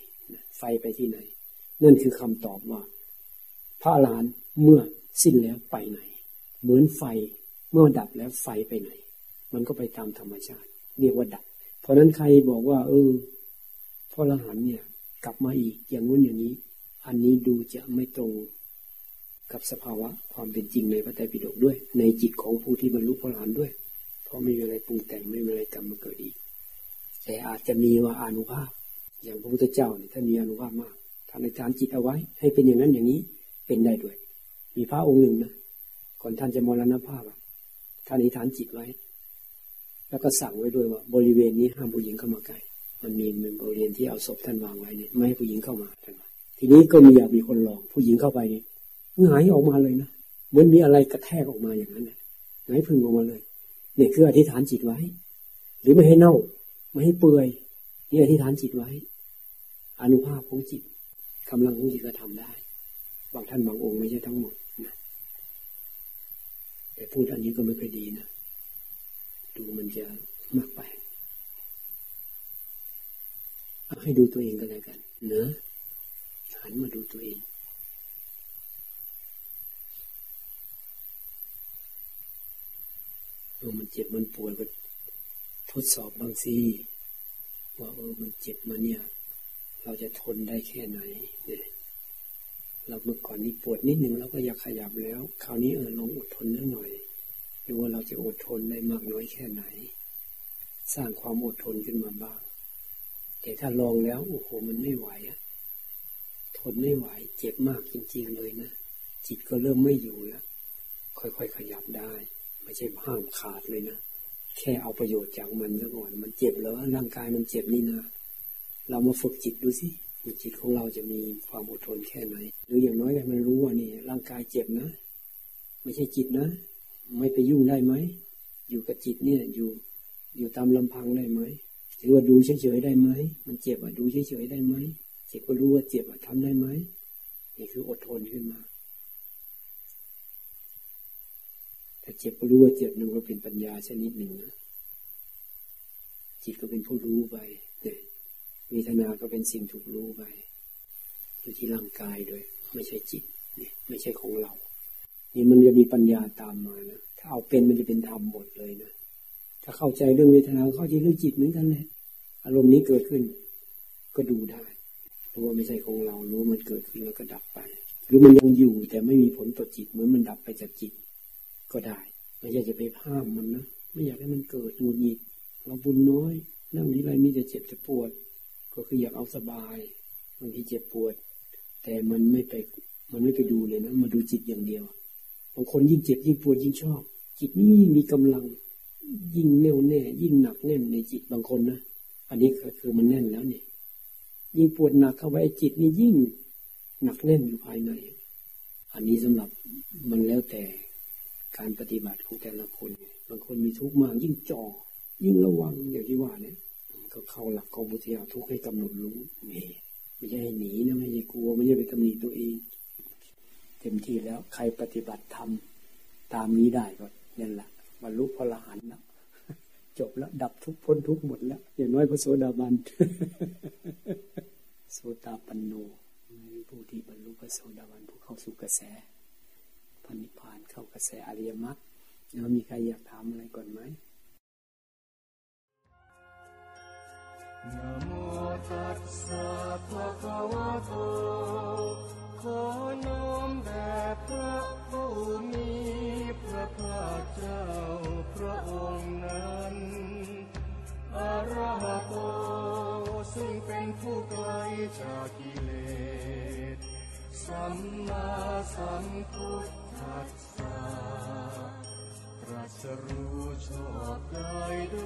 ไฟไปที่ไหน นั่นคือคำตอบว่า พระลานเมื่อสิ้นแล้วไปไหน เหมือนไฟเมื่อดับแล้วไฟไปไหน มันก็ไปตามธรรมชาติ เรียกว่าดับ เพราะนั้นใครบอกว่า เออพระอรหันเนี่ย กลับมาอีกอย่างนู้นอย่างนี้ อันนี้ดูจะไม่ตรงกับสภาวะความเป็นจริงในพระไตรปิฎกด้วย ในจิตของผู้ที่บรรลุพระอรหันต์ด้วย เพราะไม่มีอะไรปรุงแต่งไม่มีอะไรกรรมมาเกิดอีก แต่อาจจะมีว่าอนุภาพ อย่างพระพุทธเจ้าเนี่ยถ้ามีอนุภาพมากทำในการจิตเอาไว้ ให้เป็นอย่างนั้นอย่างนี้เป็นได้ด้วย มีพระองค์หนึ่งนะก่อนท่านจะมรณภาพท่านอธิษฐานจิตไว้ แล้วก็สั่งไว้ด้วยว่า บริเวณนี้ห้ามผู้หญิงเข้ามาใกล้มันมีเป็นบริเวณที่เอาศพท่านวางไว้เนี่ยไม่ให้ผู้หญิงเข้ามาท่านทีนี้ก็มีอยากมีคนลอง ผู้หญิงเข้าไปเนี่ยหงายออกมาเลยนะเหมือนมีอะไรกระแทกออกมาอย่างนั้นนะหงายพึ่งออกมาเลยเนี่ยคืออธิษฐานจิตไว้ หรือไม่ให้เน่า ไม่ให้เปื่อยนี่อธิษฐานจิตไว้ อนุภาพของจิตกำลังของจิตก็ทำได้ บางท่านบางองค์ไม่ใช่ทั้งหมดนะแต่พูดอันนี้ก็ไม่ค่อยดีนะ ดูมันจะมากไป ให้ดูตัวเองก็แล้วกันเนะหันมาดูตัวเองเออมันเจ็บมันปวดก็ ทดสอบบางสิว่าเออมันเจ็บมาเนี่ย เราจะทนได้แค่ไหนเนี่ยเราเมื่อก่อนนี้ปวดนิดหนึ่งเราก็อยากขยับแล้ว คราวนี้เออลองอดทนนิดหน่อยดูว่าเราจะอดทนได้มากน้อยแค่ไหน สร้างความอดทนขึ้นมาบ้าง แต่ถ้าลองแล้วโอ้โหมันไม่ไหวอะทนไม่ไหว เจ็บมากจริง ๆ เลยนะจิตก็เริ่มไม่อยู่แล้วค่อยๆขยับได้ ไม่ใช่ห้ามขาดเลยนะ แค่เอาประโยชน์จากมันซะก่อน มันเจ็บแล้วร่างกายมันเจ็บนี่นะ เรามาฝึกจิตดูสิจิตของเราจะมีความอดทนแค่ไหน หรืออย่างน้อยให้มันรู้ว่านี่ ร่างกายเจ็บนะ ไม่ใช่จิตนะ ไม่ไปยุ่งได้ไหม อยู่กับจิตเนี่ย อยู่ อยู่ตามลำพังได้ไหมหรือว่าดูเฉยๆได้ไหม มันเจ็บอะดูเฉยๆได้ไหม เจ็บก็รู้ว่าเจ็บอะทำได้ไหมนี่คืออดทนขึ้นมาแต่ เจ็บก็รู้ว่าเจ็บนึงก็เป็นปัญญาชนิดหนึ่งนะจิตก็เป็นผู้รู้ไปเนี่ยเวทนาก็เป็นสิ่งถูกรู้ไปอยู่ที่ร่างกายด้วย ไม่ใช่จิตเนี่ยไม่ใช่ของเรา นี่มันจะมีปัญญาตามมานะถ้าเอาเป็นมันจะเป็นธรรมหมดเลยนะถ้าเข้าใจเรื่องเวทนาเข้าใจเรื่องจิตเหมือนกันเลยอารมณ์นี้เกิดขึ้น ก็ดูได้รู้ว่าไม่ใช่ของเรารู้มันเกิดขึ้นแล้วก็ดับไปหรือมันยังอยู่แต่ไม่มีผลต่อจิตเหมือนมันดับไปจากจิต ก็ได้ไม่ใช่จะไปห้ามมันนะไม่อยากให้มันเกิดหงุดหงิดเราบุญน้อยนั่งนี้ไรมีแต่เจ็บจะปวด ก็คืออยากเอาสบายบางทีเจ็บปวด แต่มันไม่ไปมันไม่ไปดูเลยนะมาดูจิตอย่างเดียวบางคนยิ่งเจ็บยิ่งปวดยิ่งชอบ จิตนี่มีกำลัง ยิ่งแน่วแน่ ยิ่งหนักแน่นในจิตบางคนนะอันนี้ก็คือมันแน่นแล้วเนี่ยยิ่งปวดหนักเข้าไปจิตนี่ยิ่งหนักแน่นอยู่ภายใน อันนี้สำหรับมันแล้วแต่ การปฏิบัติของแต่ละคนบางคนมีทุกข์มากยิ่งจ่อยิ่งระวังอย่างที่ว่าเนี่ยก็เข้าหลักของพุทธิยาทุกข์ให้กำหนดรู้นี่ไม่ใช่หนีนะไม่ใช่กลัวไม่ใช่ไปตำหนิตัวเองเต็มที่แล้วใครปฏิบัติทำตามนี้ได้ก็นั่นแหละบรรลุพระอรหันต์นะจบแล้ว ดับทุกพ้นทุกหมดแล้ว อย่างน้อยพระโสดาบันโสตาปันโนผู้ที่บรรลุพระโสดาบันผู้เข้าสู่กระแส พันิพานเข้ากระแสอริยมรรคแล้วมีใครอยากถามอะไรก่อนไหมนะโมตัสสะภะคะวะโตขอน้อมแด่พระผู้มีพระภาคเจ้าพระองค์นั้นอรหโตซึ่งเป็นผู้ไกลจากกิเลสสัมมาสัมพุทธ ทัสสะตรัสรู้ชอบได้โด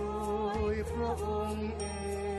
ยพระองค์เอง